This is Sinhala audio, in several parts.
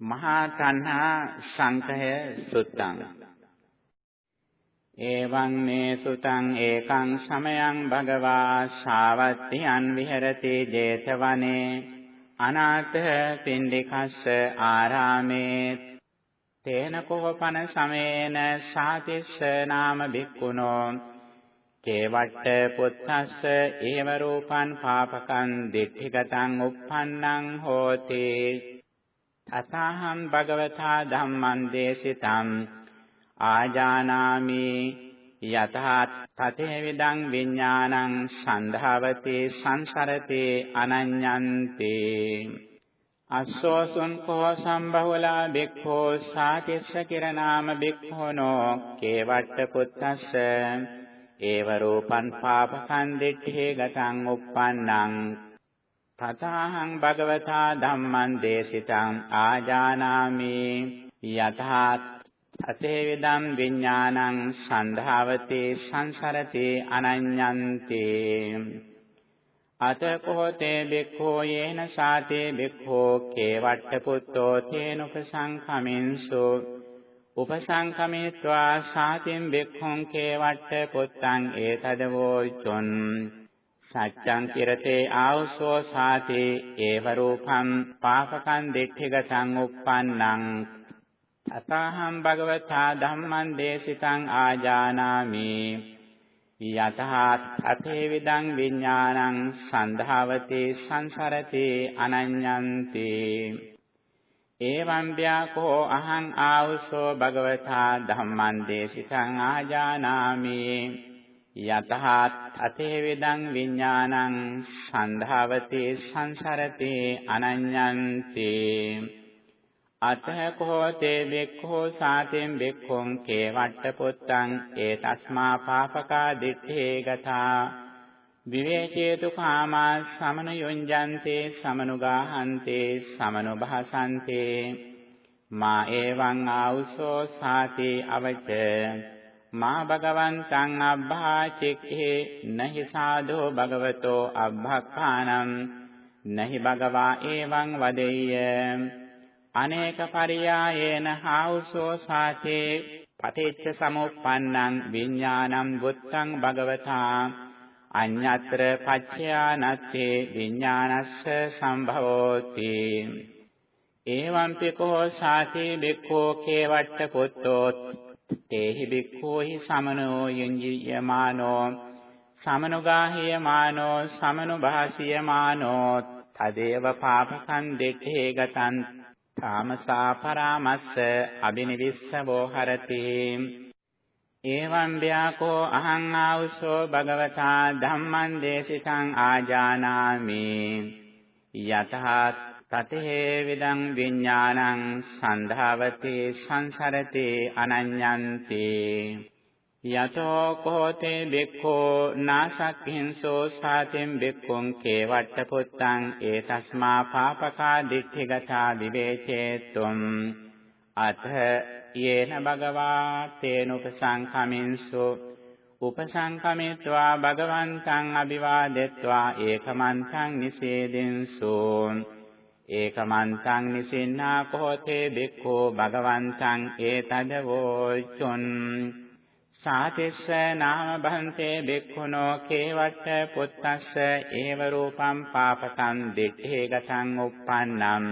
මහා තණ්හා සංකය සුත්තං. එවං මේ සුතං ඒකං සමයං භගවා ශාවත්තියන් විහෙරති 제තවනේ. අනාථ පින්ඩිකස්ස ආරාමේ තේන කෝපන සමේන සාතිස්ස නාම බික්කුණෝ කේවට්ට පුත්තස්ස ඒව රූපං පාපකං දිට්ඨිගතං uppannං හෝති. අසහං භගවතා ධම්මං දේශිතං ආජානාමි යතහා තතේ විදං විඥානං සන්ධාවති සංසරති අනඤ්ඤන්ති අස්සෝසුන් කෝ සම්බහුලා බික්ඛෝ සාතිස්ස කිරනාම බික්ඛෝනෝ කේවට්ට පුත්තස්ස ඒව රූපං පාපකං දිට්ඨේ ගතං uppannං තථාහං භගවතා ධම්මං දේශිතං ආජානාමි යතහා අතේ විදම් විඥානං සන්ධාවතේ සංසරති අනඤ්ඤන්ති අතකෝතේ බික්ඛෝ යේන සාතේ බික්ඛෝ කේවට්ට පුත්තෝ තේනුපසංඛමින්සු උපසංඛමේत्वा සාතින් බික්ඛුං කේවට්ට පුත්තං ඒතදවෝ චොන් සච්ඡං කිරතේ ආවසෝ සාතේ ඒව රූපං පාපකං දිට්ඨිගතං uppannං අතහං භගවතා ධම්මං දේශිතං ආජානාමි යතහත් අතේ විදං විඥානං සන්ධාවති සංසරති අනඤ්ඤන්ති එවං ව්‍යාකෝ අහං ආවසෝ භගවතා ධම්මං දේශිතං ආජානාමි යතහත් අතේ විදං විඥානං සන්ධාවති සංසරති අනඤ්ඤන්ති. අතකෝ තේ බෙක්ඛෝ සාතෙන් බෙක්ඛොං කේවට්ට පුත්තං ඒ තස්මා පාපකා දිත්තේ ගතා. විවේචේතු කාමා සමනුයොංජන්තේ සමනුගාහන්තේ සමනුභාසන්තේ මා එවං ආවුසෝ සාති අවච. මා භගවන්තං අබ්භාචෙක්ඛේ නහි සාධෝ භගවතෝ අබ්භක්ඛානම් නහි භගවා එවං වදෙය්‍ය. අනේක පරියායේන හාවුසෝ සාතේ පටිච්ච සමුප්පන්නං විඥානං බුත්තං භගවතා. අඤ්ඤත්‍ර පච්චයානත්තේ විඥානස්ස සම්භවෝති. එවං පිකෝ සාතේ බික්ඛෝ කේවට්ට පුත්තෝ තේහි බික්ඛෝහි සමනෝ යුඤ්ජියමානෝ සමනුගාහියමානෝ සමනුභාසියමානෝ තදේව පාපකං දෙක්ඛේ ගතං තාමසා පරාමස්ස අබිනිවිස්සවෝ හරති එවං ව්‍යාකෝ අහං ආවුසෝ භගවතා ධම්මං දේශිතං ආජානාමි. යතහත් තතේ විදං විඥානං සන්ධාවති සංසරති අනඤ්ඤන්ති යතෝ කෝතේ බික්ඛෝ නාසක්ඛින්සෝ සාතෙන් බික්ඛුං කේවට්ට පුත්තං ඒතස්මා පාපකා දිට්ඨිගතා විවේචේතුම් අත යේන භගවා තේනුපසංඛමින්සු උපසංඛමෙත්වා භගවන්තං අභිවාදෙත්වා ඒකමන්තං නිසේදෙන්සු ඒකමන්තං නිසින්නා කෝතේ බික්ඛෝ භගවන්තං ඒතදවෝ චොන් සාතිස්ස නාම භන්තේ බික්ඛුනෝ කේවට්ට පුත්තස්ස ඒව රූපං පාපකං දිත්තේ ගතං uppannam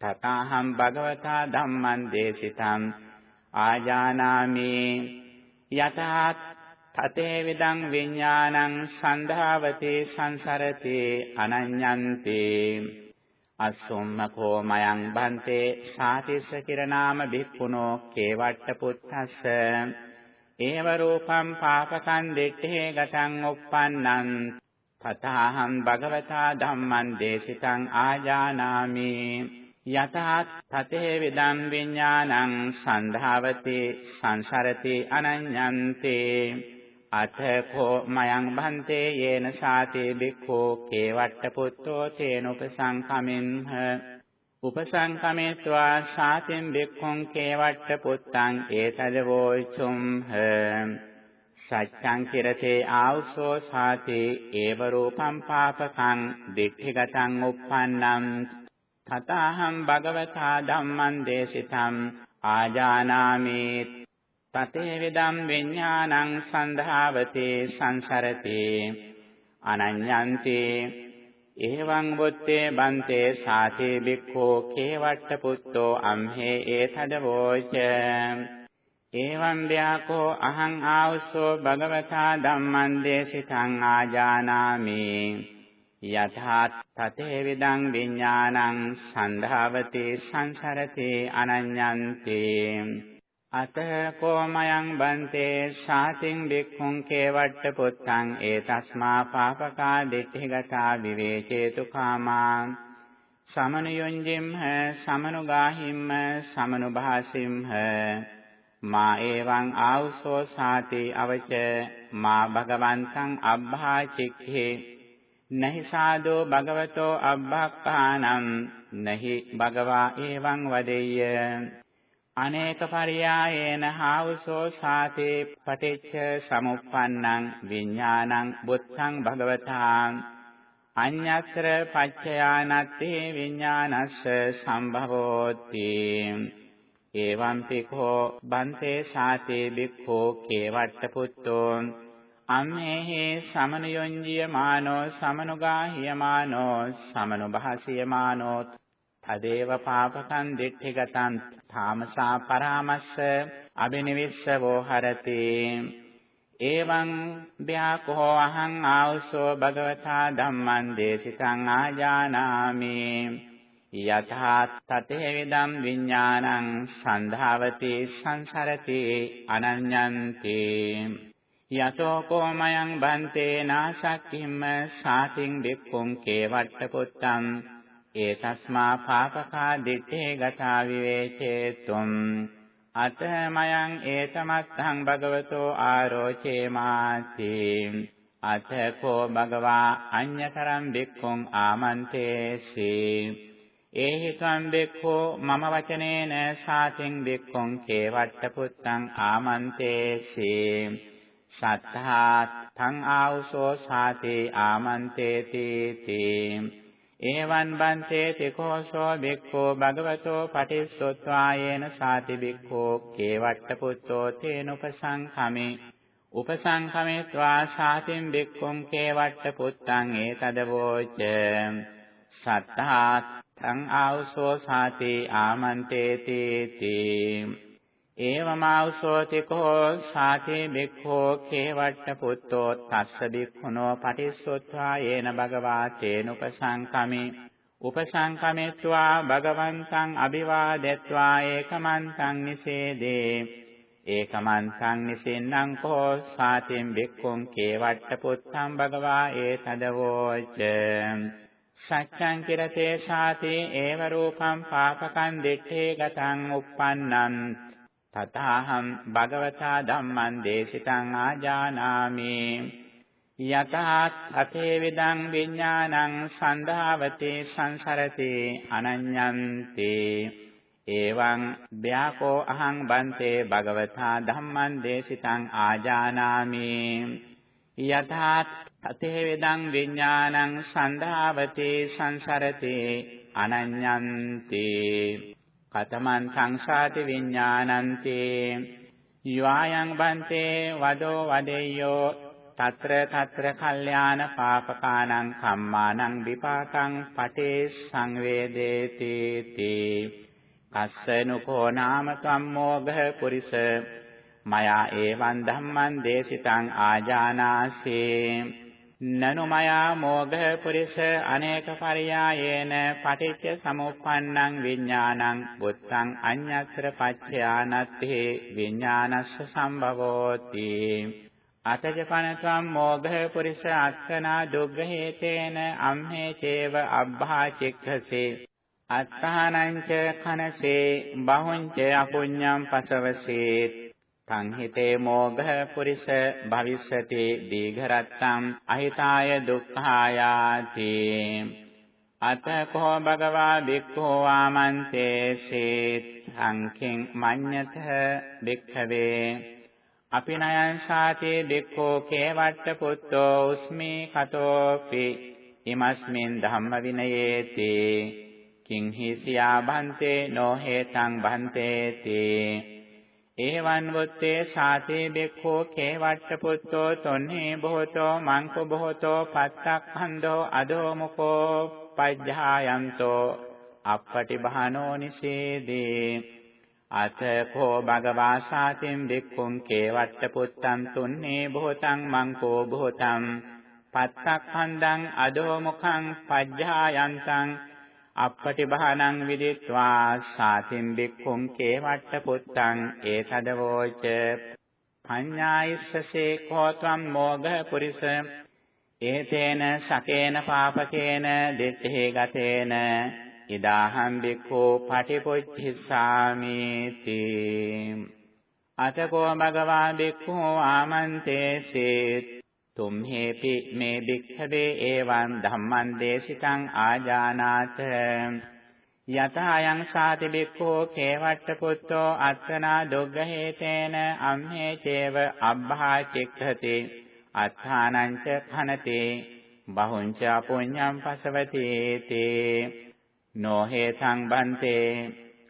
තථාහං භගවතා ධම්මං දේශිතං ආජානාමි යතත් තතේ විදං විඥානං සන්ධාවති සංසරති අනඤ්ඤන්ති අස්සොම්මකෝ මයං භන්තේ සාතිස්ස කිරනාම බික්ඛුනෝ කේවට්ට පුත්තස්ස. ඒව රූපං පාපකං දෙත්තේ ගතං uppannං තථාහං භගවතා ධම්මං දේශිතං ආජානාමි. යතත් තතේ විදං විඥානං සන්ධාවති සංසරති අනඤ්ඤන්තේ. අතකෝ මයං භන්තේ යේන සාතේ බික්ඛෝ කේවට්ට පුත්තෝ තේනුපසංකමින්හ උපසංකමේत्वा ශාතින් බික්ඛුං කේවට්ට පුත්තං ඒතදවෝ චුම්හ සච්ඡං කිරතේ ආවසෝ සාතේ ඒව රූපං පාපකං දිට්ඨිගතං uppannam. තතහං භගවතා ධම්මං දේශිතං ආජානාමි. තතේ විදම් විඥානං සන්ධාවතේ සංසරතේ. අනඤ්ඤන්ති. එවං වොත්තේ බන්තේ සාතේ බික්ඛෝ කේවට්ට පුත්තෝ අම්හේ ඒතද වෝච එවං ව්‍යාකෝ අහං ආවසෝ භගවතා ධම්මං දේශිතං ආජානාමි. යථා තතේ විදං විඥානං සන්ධාවති සංසරති අනඤ්ඤන්ති. අත කෝමයන් බන්තේ සාතින් බික්ඛුං කේවට්ට පුත්තං ඒතස්මා පාපකා දිට්ඨිගතා විවේචේතු කාමා සමනුයොංජිම්හ සමනුගාහිම්ම සමනුභාසිම්හ මා එවං ආවුසෝ සාති අවච මා භගවන්තං අබ්බා චික්ඛේ නහි සාදෝ භගවතෝ අබ්බක්ඛානම් නහි භගවා එවං වදෙය්‍ය අනේක පරියායේන හාවුසෝ සාතේ පටිච්ච සමුප්පන්නං විඥානං බුද්ධං භගවතා අඤ්ඤස්තර පච්චයානත්තේ විඥානස්ස සම්භවෝති. එවං පිකෝ බන්තේ සාතේ බික්ඛෝ කේවට්ට පුත්තෝ. අම්මේහි සමනුයොංජිය මානෝ සමනුගාහිය මානෝ සමනුභාසිය මානෝ තදේව පාපකං දිට්ඨිගතං තාමසා පරාමස්ස අබිනිවිස්සවෝ හරති එවං ව්‍යාකෝ අහං ආවසෝ භගවතා ධම්මං දේශිතං ආජානාමි යථා තතේ විදම් විඥානං සන්ධාවති සංසරති අනඤ්ඤන්ති යතෝ කෝමයන් බන්තේ නාසක්ඛිම්ම සාතින් බික්ඛුං කේවට්ට පුත්තං ඒතස්මා පාපකා දිත්තේ ගතා විවේචේතුම් අතමයන් ඒතමත්හං භගවතෝ ආරෝචේමාති අතකෝ භගවා අඤ්‍යතරම් බික්ඛුං ආමන්තේසී ඒහි ත්වං බෙක්ඛෝ මම වචනේන සාතින් බෙක්ඛොං කේවට්ට පුත්තං ආමන්තේසි සත්තා තං ආවසෝ සාතේ ආමන්තේති තේ එවං බන්තේ තිකෝසෝ බෙක්ඛෝ භගවතෝ පටිස්සොත්වායේන සාති බෙක්ඛෝ කේවට්ට පුත්තෝ තේනුපසංඛමේ. උපසංඛමේत्वा සාතින් බෙක්ඛොං කේවට්ට පුත්තං ඒතදවෝච සත්තා තං ආවසෝ සාති ආමන්තේති තී. ඒවමාවසෝති කෝ සාති බික්ඛෝ කේවට්ට පුත්තෝ තස්ස බික්ඛුනෝ පටිස්සොත්වා යේන භගවා තේනුපසංකමි උපසංකමෙත්වා භගවන්තං අභිවාදෙත්වා ඒකමන්තං නිසේදේ ඒකමන්තං නිසින්නම් කෝ සාතින් බික්ඛුං කේවට්ට පුත්තං භගවා ඒතදවෝච සච්ඡං කිරතේ ශාති ඒව රූපං පාපකං දිත්තේ ගතං uppannam තතහම් භගවතා ධම්මං දේශිතං ආජානාමි. යතහා අතේ විදං විඥානං සන්ධාවතේ සංසරති අනඤ්ඤන්ති. එවං ව්‍යාකෝ අහං බන්තේ භගවතා ධම්මං දේශිතං ආජානාමි. යතහා අතේ වේදං විඥානං සන්ධාවතේ සංසරතේ අනඤ්ඤන්ති. කතමන් සංසාති විඥානන්තේ යවායන් බන්තේ වදෝ වදෙය්‍යෝ. తත්‍ර తත්‍ර කල්යාණ පාපකානං කම්මානං විපාකං පටේ සංවේදේති තී. කස්සනුකෝ නාම සම්මෝඝ පුරිස. මයා ඒවං ධම්මං දේශිතං ආජානාසේ. නනු මයා මෝඝ පුරිස අනේක පරියායේන පටිච්ච සමුප්පන්නං විඥානං බුත්තං අඤ්ඤතර පච්චයානත්ථි විඥානස්ස සම්භවෝති. අතජපනත්වම් මෝඝ පුරිස අත්තනා දුග්ගහේතේන අම්හේ චේව අබ්බා චික්ඛසේ. අත්තානං ච කනසේ බහුං ච අපුඤ්ඤං පසවසේත්. සංහිතේ මෝඝ පුරිස භවිස්සති දීඝරත්තම් අහිතාය දුක්ඛායාති। අතකෝ භගවා භික්ඛෝ ආමන්තේ සීත් සංඛින් මඤ්ඤත භික්ඛවේ। අපිනයං සාති භික්ඛෝ කේවට්ට පුත්තෝ උස්මි කතෝපි ඉමස්මින් ධම්ම විනයේති। කිං හිසියා බන්තේ නොහෙතං බන්තේති। එවං වොත්තේ සාතේ බෙක්ඛෝ කේවට්ට පුත්තෝ තොන්නේ බොහෝතෝ මංකෝ බොහෝතෝ පත්තක්ඛන්தோ අදෝ මුකෝ පජ්ජායන්තෝ අප්පටි බහනෝ නිසේදී අතකෝ භගවා සාතින් බික්ඛුං කේවට්ට පුත්තං තුන්නේ බොහෝතං මංකෝ බොහෝතං පත්තක්ඛන්දං අදෝ මුඛං පජ්ජායන්තං අප්පටි බහනං විදිත්වා සාතින් බික්ඛුං කේවට්ට පුත්තං ඒතදවෝච. පඤ්ඤායිස්සසේ කෝත්වම් මෝඝ පුරිස. ඒතේන සකේන පාපකේන දිත්තේ ගතේන. ඉදාහම් බික්ඛෝ පටිපොච්චිස්සාමේති අතකෝ භගවා බික්ඛෝ ආමන්තේසෙත් තුම්හෙපි මේ බික්ඛවේ එවං ධම්මං දේශිතං ආජානාත යතයන් සාති බික්ඛෝ කේවට්ට පුත්තෝ අත්තනා දුග්ගහේතේන අම්හේ චේව අබ්බහා චික්ඛති අත්ථානං ච khනතේ බහුංච පුඤ්ඤං පසවති තේ නොහේතං බන්තේ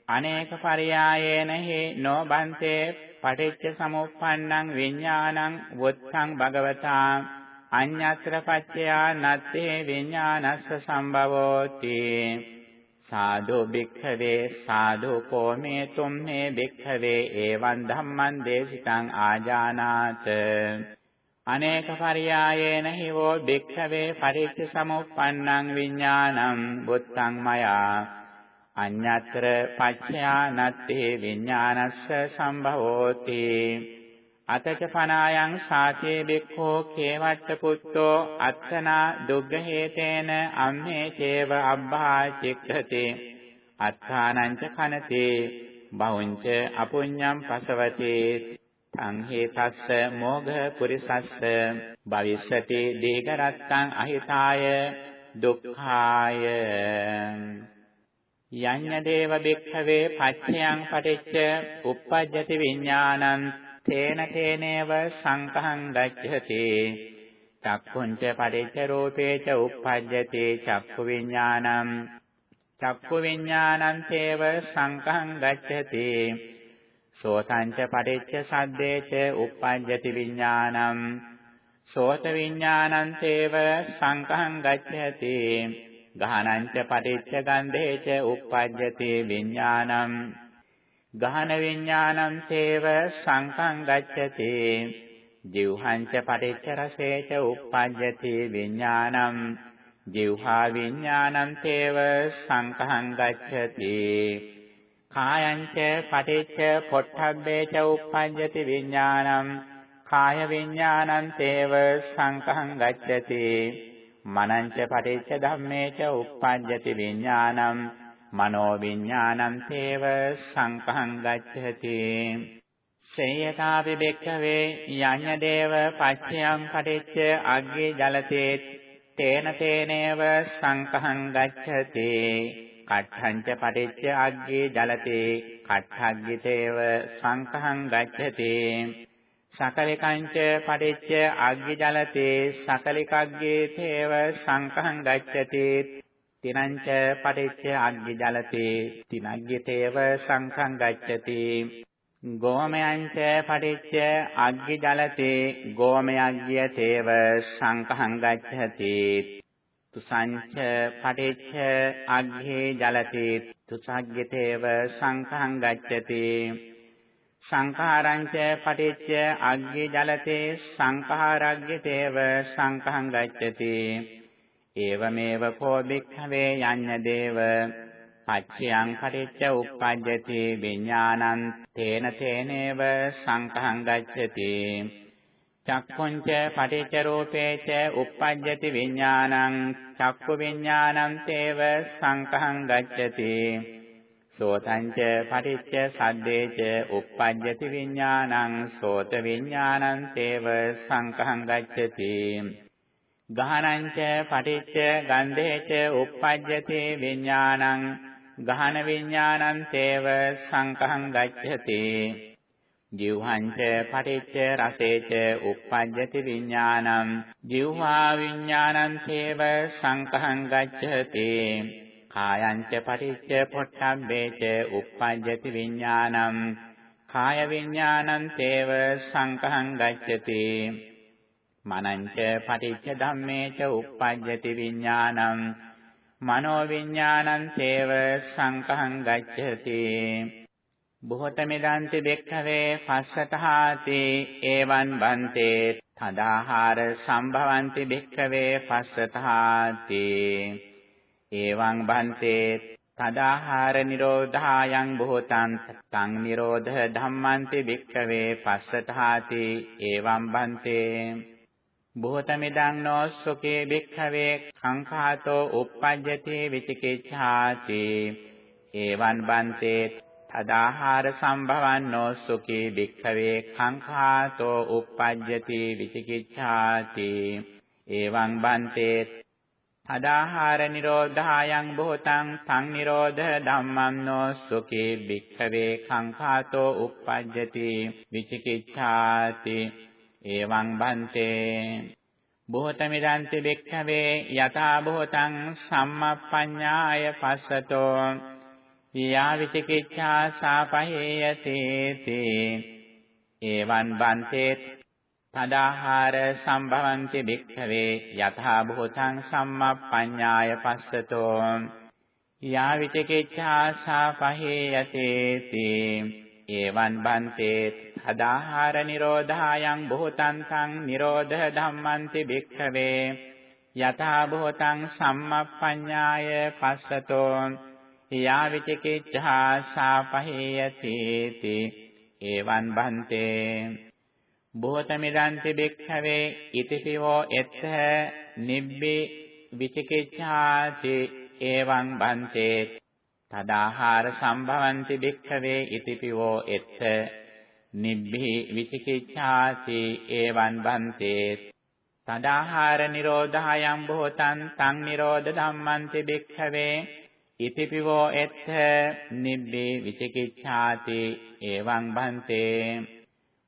අනේක පරයායේන හි නොබන්තේ පටිච්ච සමුප්පන්නං විඥානං වොත්තං භගවතා අඤ්ඤත්‍ර පච්චයා නත්තේ විඥානස්ස සම්භවෝති. සාදු භික්ඛවේ සාදු කෝමේ තුම්නේ භික්ඛවේ එවං ධම්මං දේශිතං ආජානාත. අනේක පරියායේන හිවෝ භික්ඛවේ පරිච්ඡ සමුප්පන්නං විඥානං බුත්තං මයා. අඤ්ඤතර පච්චයා නත්තේ විඥානස්ස සම්භවෝති. අතච පනායන් සාචේ බික්ඛෝ කේවට්ට පුත්තෝ අත්තනා දුග්ගහේතේන අම්මේ චේව අබ්බා චික්ඛති. අත්ථානං ච කනතේ. බහුංච අපුඤ්ඤං පසවතේ. සංහේතස්ස මෝඝ පුරිසස්ස. භවිෂති දීඝරත්තං අහිතාය දුක්ඛාය. යඤ්ඤ දේව බික්ඛවේ පච්චයන් පටිච්ච uppajjati විඥානං තේන තේනේව සංඛං ගච්ඡති. චක්ඛුංච පටිච්ච රූපේච uppajjati චක්ඛු විඥානං චක්ඛු විඥානං තේව සංඛං ගච්ඡති. සෝතංච පටිච්ච සද්දේච uppajjati විඥානං සෝත විඥානං තේව සංඛං ගච්ඡති. ගහනංච පටිච්ච ගන්ධේච uppajjati විඥානං. ගහන විඥානං තේව සංඛං ගච්ඡති. ජීවහංච පටිච්ච රසේච uppajjati විඥානං. ජීවහා විඥානං තේව සංඛං ගච්ඡති. කායංච පටිච්ච පොට්ටබ්බේච උප්පඤ්ඤති විඥානං. කාය විඥානං තේව සංඛං ගච්ඡති. මනංච පටිච්ච ධම්මේච උප්පඤ්ඤති විඥානං මනෝ විඥානං තේව සංඛං ගච්ඡති සේයතාපි බෙක්ඛවේ යඤ්ඤ දේව පච්චයං පටිච්ච අග්ගේ ජලතේ තේන තේනේව සංඛං ගච්ඡති කට්ඨංච පටිච්ච අග්ගේ ජලතේ කට්ඨග්ගිතේව සංඛං ගච්ඡති සකලිකංච පටිච්ච අග්ගේ ජලතේ සකලිකග්ගේ තේව සංඛං ගච්ඡති. තිනංච පටිච්ච අග්ගේ ජලතේ තිනග්ගිතේව සංඛං ගච්ඡති. ගෝමයංච පටිච්ච අග්ගේ ජලතේ ගෝමයග්ගිය තේව සංඛං ගච්ඡති. තුසංච පටිච්ච අග්ඝේ ජලති තුසග්ගතේව සංඛං ගච්ඡති. සංඛාරංච පටිච්ච අග්ඝේ ජලතේ සංඛාරග්ගතේව සංඛං ගච්ඡති. ඒවමේව කෝ භික්ඛවේ යඤ්ඤ දේව පච්චයං පටිච්ච උප්පජ්ජති විඥානං තේන තේනේව සංඛං ගච්ඡති. චක්ඛුංච පටිච්ච රූපේච uppajjati විඥානං චක්ඛු විඥානං තේව සංඛං ගච්ඡති. සෝතංච පටිච්ච සද්දේච uppajjati විඥානං සෝත විඥානං තේව සංඛං ගච්ඡති ගහනංච පටිච්ච ගන්ධේච uppajjati විඥානං ගහන විඥානං තේව සංඛං ගච්ඡති ජීවහංච පටිච්ච රසේච uppajjati විඥානං ජීවහා විඥානං තේව සංඛං ගච්ඡති කායංච පටිච්ච පොට්ටබ්බේච uppajjati විඥානං කාය විඥානං තේව සංඛං ගච්ඡති. මනංච පටිච්ච ධම්මේච uppajjati විඥානං මනෝ විඥානං තේව සංඛං ගච්ඡති. බොහෝතමෙදන්ති බෙක්ඛවේ පස්සතහාති එවං බන්තේ තදාහාර සම්භවಂತಿ බෙක්ඛවේ පස්සතහාති. එවං බන්තේ තදාහාර නිරෝධායන් බොහෝතං තං නිරෝධ ධම්මන්ති බික්ඛවේ පස්සතහාති එවං බන්තේ බොහෝතමිදං නොස්සකේ බික්ඛවේ සංඛාතෝ uppajjati විචිකිච්ඡාති එවං බන්තේ තදාහාර සම්භවන්නෝ සුඛී භික්ඛවේ කංඛාතෝ uppajjati විචිකිච්ඡාති එවං බන්තේ තදාහාර නිරෝධායන් බොහෝතං සං නිරෝධ ධම්මන්නෝ සුඛී භික්ඛවේ කංඛාතෝ uppajjati විචිකිච්ඡාති එවං බන්තේ බොහෝතමිදන්ති භික්ඛවේ යථා බොහෝතං සම්මප්පඤ්ඤාය පස්සතෝ යා විචිකිච්ඡා සාපහේයතේති එවං බන්තේ තදාහාර සම්භවಂತಿ භික්ඛවේ යථා භූතං සම්මප්පඤ්ඤාය පස්සතෝ. යා විචිකිච්ඡා සාපහේයතේති එවං බන්තේ තදාහාර නිරෝධායන් භූතං සං නිරෝධ ධම්මಂತಿ භික්ඛවේ යථා භූතං සම්මප්පඤ්ඤාය පස්සතෝ. යා විචිකිච්ඡා සාපහේයති එවං බන්තේ බොහෝතමිදන්ති බික්ඛවේ ඉතිපිවෝ එත්ථ නිබ්බි විචිකිච්ඡාති එවං බන්තේ. තදාහාර සම්භවಂತಿ බික්ඛවේ ඉතිපිවෝ එත්ථ නිබ්බි විචිකිච්ඡාති එවං බන්තේ. තදාහාර නිරෝධායම් බොහෝතං තං නිරෝධ ධම්මන්ති බික්ඛවේ ඉතිපිවෝ එත්ථ නිබ්බේ විචිකිච්ඡාති එවං භන්තේ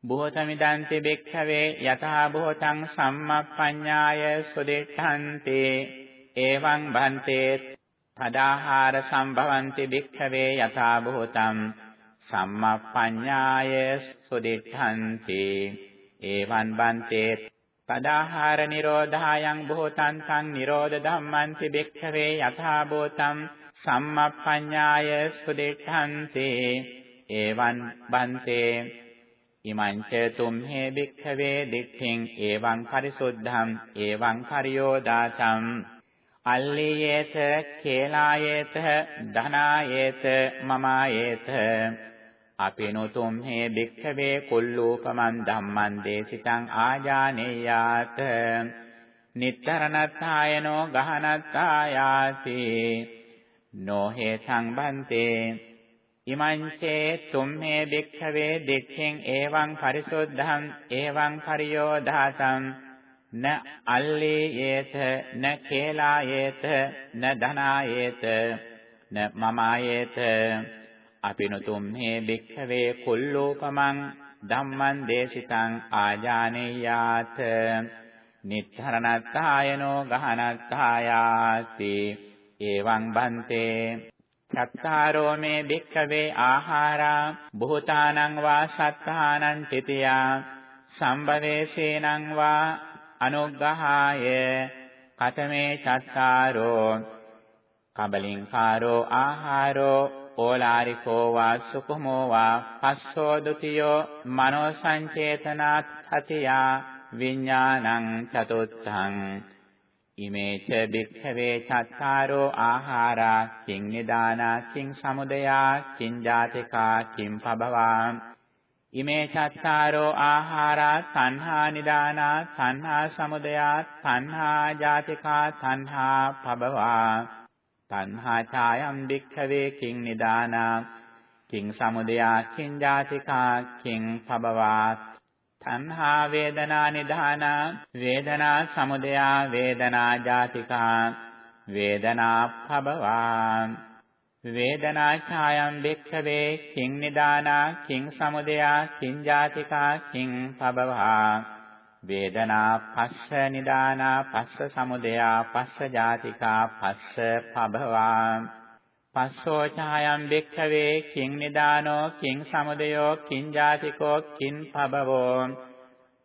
බොහෝතමිදන්ති බික්ඛවේ යතහා බොහෝතං සම්මප්පඤ්ඤාය සුදිඨන්ති එවං භන්තේ තදාහාර සම්භවಂತಿ බික්ඛවේ යතහා බොහෝතං සම්මප්පඤ්ඤාය සුදිඨන්ති එවං භන්තේ තදාහාර නිරෝධායන් බොහෝතං සං නිරෝධ ධම්මන්ති බික්ඛවේ යතහා බොහෝතං සම්මප්පඤ්ඤාය සුදෙට්ඨන්තේ। එවං බන්තේ ඉමංච තුම්හේ භික්ඛවේ දික්ඛින් එවං පරිසුද්ධං එවං පරියෝදාසං අල්ලීයේත කේලායේත ධනායේත මමායේත. අපිනුතුම් හේ භික්ඛවේ කුල්ලූපමන් ධම්මං දේශිතං ආජානේයාත. නිත්තරණත්ථායනෝ ගහනත්ථායාති නොහේ සංබන්තේ ඉමංචේ තුම්මේ භික්ඛවේ දෙක්ඛෙන් එවං පරිසොද්ධං එවං පරියෝධාතං න අල්ලේ යේත න කේලා යේත න ධනා යේත න මමායේත අපිනුතුම්හේ භික්ඛවේ කුල්ලෝපමං ධම්මං දේශිතං ආජානේයාත. නිත්තරණත්තායනෝ ගහනත්තායාති. එවං බන්තේ චත්තාරෝ මේ භික්ඛවේ ආහාරා භූතානං වා සත්තානං තිතියා සම්බවේසේනං වා අනුග්‍රහාය කතමේ චත්තාරෝ කබලින්කාරෝ ආහාරෝ ඕලාරිකෝ වා සුකුමෝ වා පස්සෝ ဒ ුතියෝ මනෝ සංචේතනාත් හතියා විඥානං චතුත්ථං ඉමේච භික්ඛවේ චත්තාරෝ ආහාරා කිං නිදානා කිං සමුදයා කිං ජාතිකා කිං පබවා. ඉමේ චත්තාරෝ ආහාරා සංහා නිදානා සංහා සමුදයා සංහා ජාතිකා සංහා පබවා. සංහා ඡායම් භික්ඛවේ කිං නිදානා කිං සමුදයා කිං ජාතිකා කිං පබවා. තණ්හා වේදනා නිධානා වේදනා සමුදයා වේදනා ජාතිකා වේදනා භවවා වේදනා ඡායම් භික්ඛවේ කිං නිදානා කිං සමුදයා කිං ජාතිකා කිං භවවා වේදනා පස්ස නිදානා පස්ස සමුදයා පස්ස ජාතිකා පස්ස පභවා පස්සෝ ඡායම් බික්ඛවේ කිං නිදානෝ කිං සමුදයෝ කිං ජාතිකෝ කිං පබවෝ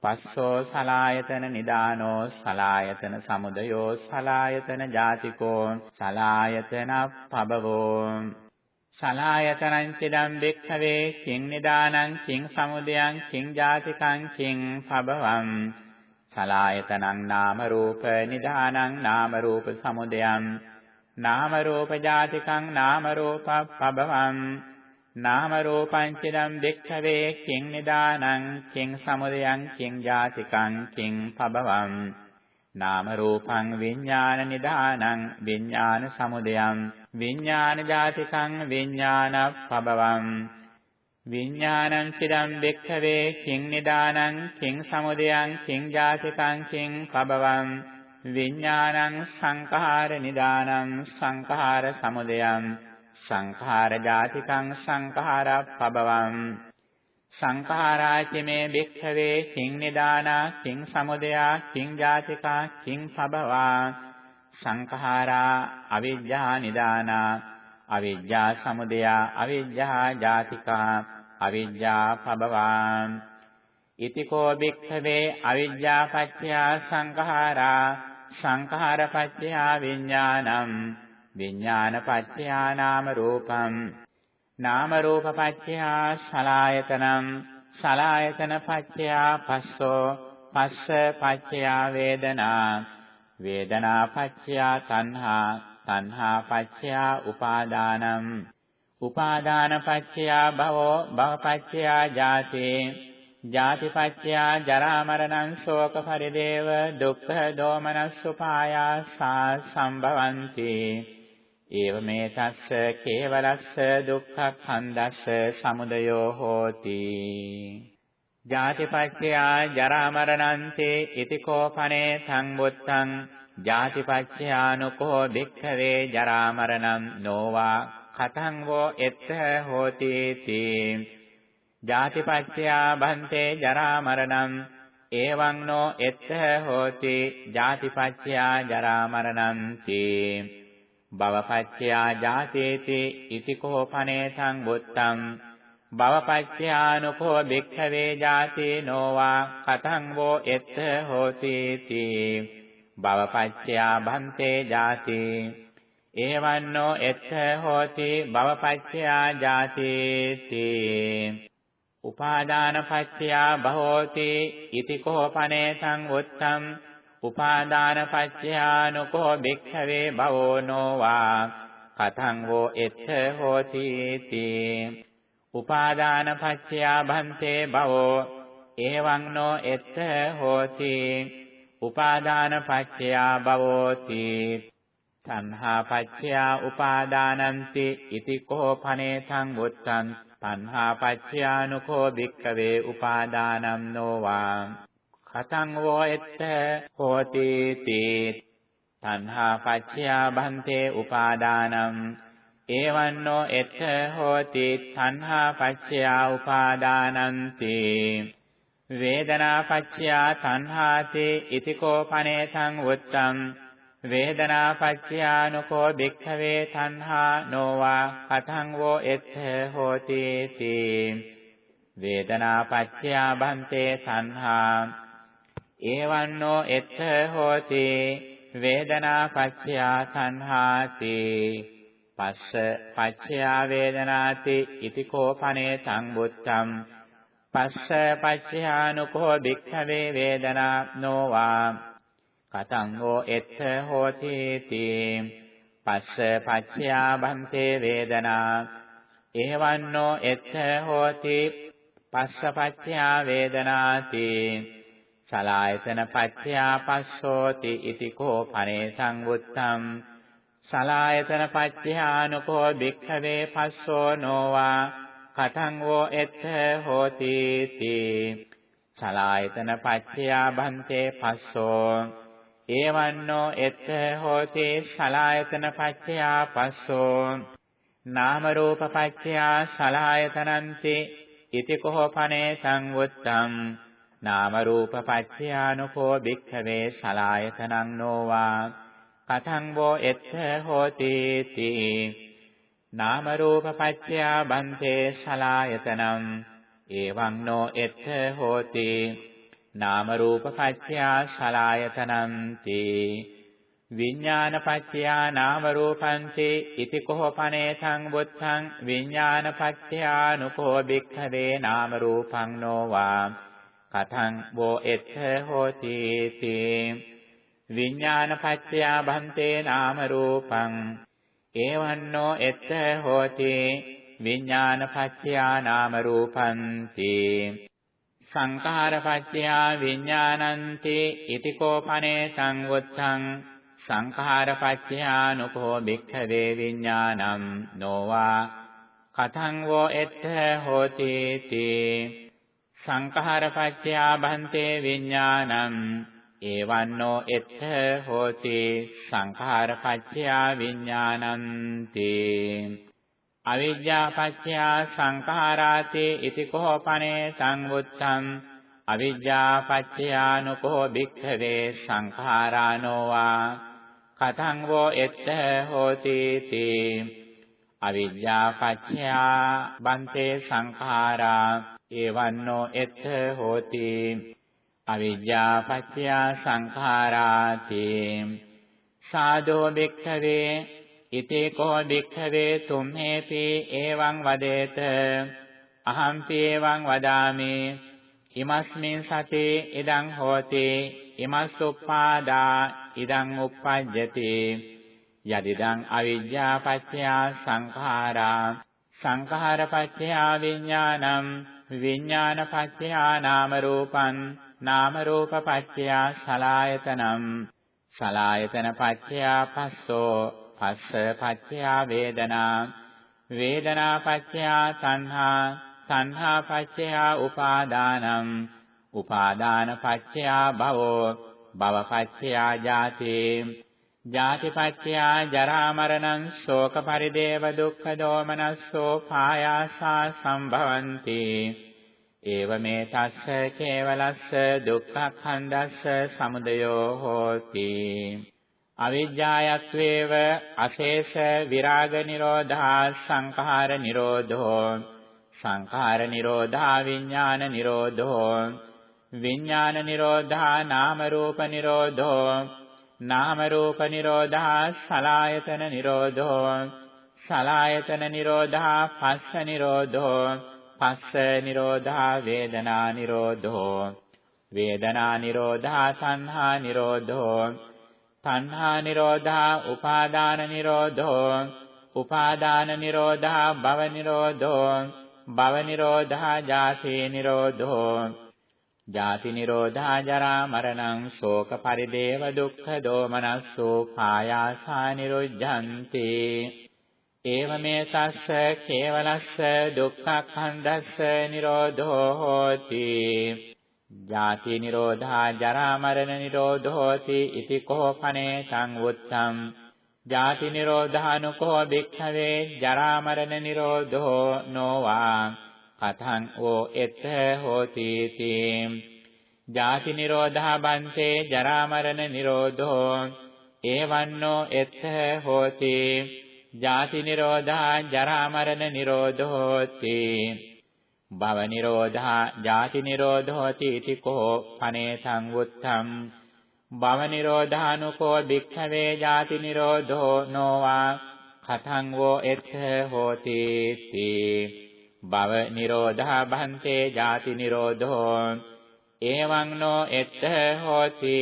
පස්සෝ සලායතන නිදානෝ සලායතන සමුදයෝ සලායතන ජාතිකෝ සලායතන පබවෝ සලායතනං චිදම් බික්ඛවේ කිං නිදානං කිං සමුදයං කිං ජාතිකං කිං පබවං සලායතනං නාම රූප නිදානං නාම රූප සමුදයං නාම රූප ජාතිකං නාම රූපප්පබවං නාම රූපං චිදම් දෙක්ඛවේ කිං නිදානං කිං සමුදයං කිං ජාතිකං කිං පබවං නාම රූපං විඥාන නිදානං විඥාන සමුදයං විඥාන ජාතිකං විඥානප්පබවං විඥානං චිදම් දෙක්ඛවේ කිං නිදානං කිං සමුදයං කිං ජාතිකං කිං පබවං විඥානං සංඛාර නිදානං සංඛාර සමුදයං සංඛාර ජාතිකං සංඛාරප්පබවං සංඛාරාචිමේ භික්ඛවේ කිං නිදානා කිං සමුදයා කිං ජාතිකා කිං පබවා සංඛාරා අවිජ්ජා නිදානා අවිජ්ජා සමුදයා අවිජ්ජා ජාතිකා අවිජ්ජා පබවා ඉතිකෝ භික්ඛවේ අවිජ්ජා පත්‍ය සංඛාරා සංඛාරපත්ත්‍ය විඥානං විඥානපත්ත්‍ය නාම රූපං නාම රූපපත්ත්‍ය සලායතනං සලායතනපත්ත්‍ය පස්සෝ පස්ස පත්ත්‍ය වේදනා වේදනාපත්ත්‍ය තණ්හා තණ්හාපත්ත්‍ය උපාදානං උපාදානපත්ත්‍ය භවෝ භවපත්ත්‍ය ජාතේ ජාතිපච්චයා ජරා මරණං ශෝක පරිදේව දුක්ඛ දෝමනස්සුපායාසා සම්භවಂತಿ. ඒව මේ තස්ස කේවලස්ස දුක්ඛඛන්දස්ස සමුදයෝ හෝති. ජාතිපච්චයා ජරා මරණන්තේ ඉති කෝපනේ සංවුත්තං ජාතිපච්චයානුකෝ භික්ඛවේ ජරා මරණං නොවා කතං වෝ එත්ත හෝති තී ජාතිපච්චයා භන්තේ ජරා මරණං එවං නෝ එත්ත හෝති ජාතිපච්චයා ජරා මරණං තී. භවපච්චයා ජාතේති ඉති කෝපනේ සංබුත්තං භවපච්චයානුකෝ භික්ඛවේ ජාතේ නොවා කතං වෝ එත්ත හෝති තී. භවපච්චයා භන්තේ ජාති එවන්නෝ එත්ත හෝති භවපච්චයා ජාතේති උපාදාන පත්‍යා බහෝති ඉති කෝපනේ සංවුත්තම් උපාදාන පත්‍යානුකෝ භික්ඛවේ භවෝ නොවා කතං වෝ එත්ථ හෝති තී උපාදාන පත්‍යා භන්තේ භවෝ එවං නෝ එත්ථ හෝති උපාදාන පත්‍යා භවෝති. තණ්හා පත්‍යා උපාදානන්ති ඉති කෝපනේ සංවුත්තං තණ්හා පච්චයානුකෝ භික්ඛවේ උපාදානං නොවා. කතං වෝ එත්ත හෝති තී තණ්හා පච්චයා භන්තේ උපාදානං. ඒවන්නෝ එත්ත හෝති තණ්හා පච්චයා උපාදානන්ති වේදනා පච්චයා තණ්හාති ඉතිකෝ පනේ සංවුත්තං වේදනා පච්චයානුකෝ භික්ඛවේ තණ්හා නොවා කතං වෝ එත්ථ හෝති තී වේදනා පච්චයා බන්තේ තණ්හා. ඒවන්නෝ එත්ථ හෝති. වේදනා පච්චයා තණ්හාති. පස්ස පච්චයා වේදනාති ඉතිකෝ පනේ සංබුත්තම්. පස්ස පච්චයානුකෝ භික්ඛවේ වේදනා නොවා. කතං හෝ එත්ථ හෝති තී පස්ස පච්චයා භන්තේ වේදනා. එවන්නෝ එත්ථ හෝති පස්ස පච්චයා වේදනාති. සලායතන පච්චයා පස්සෝති ඉති කෝ පනේ සංවුත්තම් සලායතන පච්චයානුකෝ භික්ඛවේ පස්සෝ නොවා. කතං වෝ එත්ථ හෝති තී සලායතන පච්චයා භන්තේ පස්සෝ. ඒවන්නෝ එත්ත හෝති සලායතන පච්චයා පස්සෝ නාම රූප පච්චයා සලායතනන්ති ඉති කෝපනේ සංවුත්තං නාම රූප පච්චයානුකෝ භික්ඛවේ සලායතනං නොවා කතං වෝ එත්ථ හෝති තී නාම රූප පච්චයා බන්තේ සලායතනං එවං නෝ එත්ථ හෝති නාම රූප පච්චයා සලායතනං තී විඥාන පච්චයා නාම රූපං ඉති කොහොපනේ සංවුත්තං විඥාන පච්චයා නුකෝ භික්ඛවේ නාම රූපං නොවා කතං වෝ එත්ථ හෝති තී විඥාන පච්චයා භන්තේ නාම රූපං ඒවන්නෝ එත්ථ හෝති විඥාන පච්චයා නාම රූපන්ති සංඛාර පච්චයා විඥානන්ති ඉති කෝපනේ සංවුත්තං සංඛාර පච්චයානුකෝ භික්ඛවේ විඥානං නොවා කතං වෝ එත්ථ හෝති තී සංඛාර පච්චයා භන්තේ විඥානං ඒවන්නෝ එත්ථ හෝති සංඛාර පච්චයා විඥානන්ති අවිද්‍යා පච්චයා සංඛාරාති ඉති කෝපනේ සංවුත්තං අවිද්‍යා පච්චයානුකෝ භික්ඛවේ සංඛාරානෝවා කතං වෝ එත්ත හෝති තී අවිද්‍යා පච්චයා බන්තේ සංඛාරා ඒවන්නෝ එත්ත හෝති අවිද්‍යා පච්චයා සංඛාරාති සාදෝ භික්ඛවේ ඉතේ කෝ භික්ඛවේ තුම්හෙපි එවං වදේත අහම්පි එවං වදාමි ඉමස්මින් සතේ ඉදං හෝති ඉමස්සුප්පාදා ඉදං උප්පජ්ජති යදිදං අවිජ්ජා පත්‍යා සංඛාරා සංඛාර පත්‍යා විඥානං විඥාන පත්‍යා නාම රූපං නාම රූප පත්‍යා සලායතනං සලායතන පත්‍යා පස්සෝ පස්ස පත්‍යා වේදනා වේදනා පත්‍යා සංහා සංහා පත්‍යා උපාදානං උපාදාන පත්‍යා භවෝ භව පත්‍යා ජාති ජාති පත්‍යා ජරා මරණං ශෝක පරිදේව දුක්ඛ දෝමනස්සෝ පායාසා සම්භවಂತಿ. ඒවමේ තස්ස කේවලස්ස දුක්ඛඛණ්ඩස්ස සමුදයෝ හෝති. අවිජ්ජායත්වේව අශේෂ විරාග නිරෝධා සංඛාර නිරෝධෝ සංඛාර නිරෝධා විඥාන නිරෝධෝ විඥාන නිරෝධා නාම රූප නිරෝධෝ නාම රූප නිරෝධා සලායතන නිරෝධෝ සලායතන නිරෝධා පස්ස නිරෝධෝ පස්ස නිරෝධා වේදනා නිරෝධෝ වේදනා නිරෝධා සංහා නිරෝධෝ සංහා නිරෝධා උපාදාන නිරෝධෝ උපාදාන නිරෝධා භව නිරෝධෝ භව නිරෝධා ජාති නිරෝධෝ. ජාති නිරෝධා ජරා මරණං ශෝක පරිදේව දුක්ඛ දෝමනස්සෝ කායාසා නිරුද්ධಂತಿ ඒවමේ තස්ස කේවලස්ස දුක්ඛඛණ්ඩස්ස නිරෝධෝ හෝති. ජාති නිරෝධා ජරා මරණ නිරෝධෝති ඉති කෝපනේ සංවුත්තම්. ජාති නිරෝධානුකෝ භික්ඛවේ ජරා මරණ නිරෝධෝ නොවා. කතං ඕ එත්ථ හෝති තී ජාති නිරෝධා බන්තේ ජරා මරණ නිරෝධෝ. ඒවන්නෝ එත්ථ හෝති. ජාති නිරෝධා ජරා මරණ නිරෝධෝති. භව නිරෝධා ජාති නිරෝධෝති इति කෝ පනේ සංවුත්තම් භව නිරෝධානුකෝ භික්ඛවේ ජාති නිරෝධෝ නොවා කතං වෝ එත්ථ හෝති තී භව නිරෝධා භන්තේ ජාති නිරෝධෝ එවං නෝ එත්ත හෝති.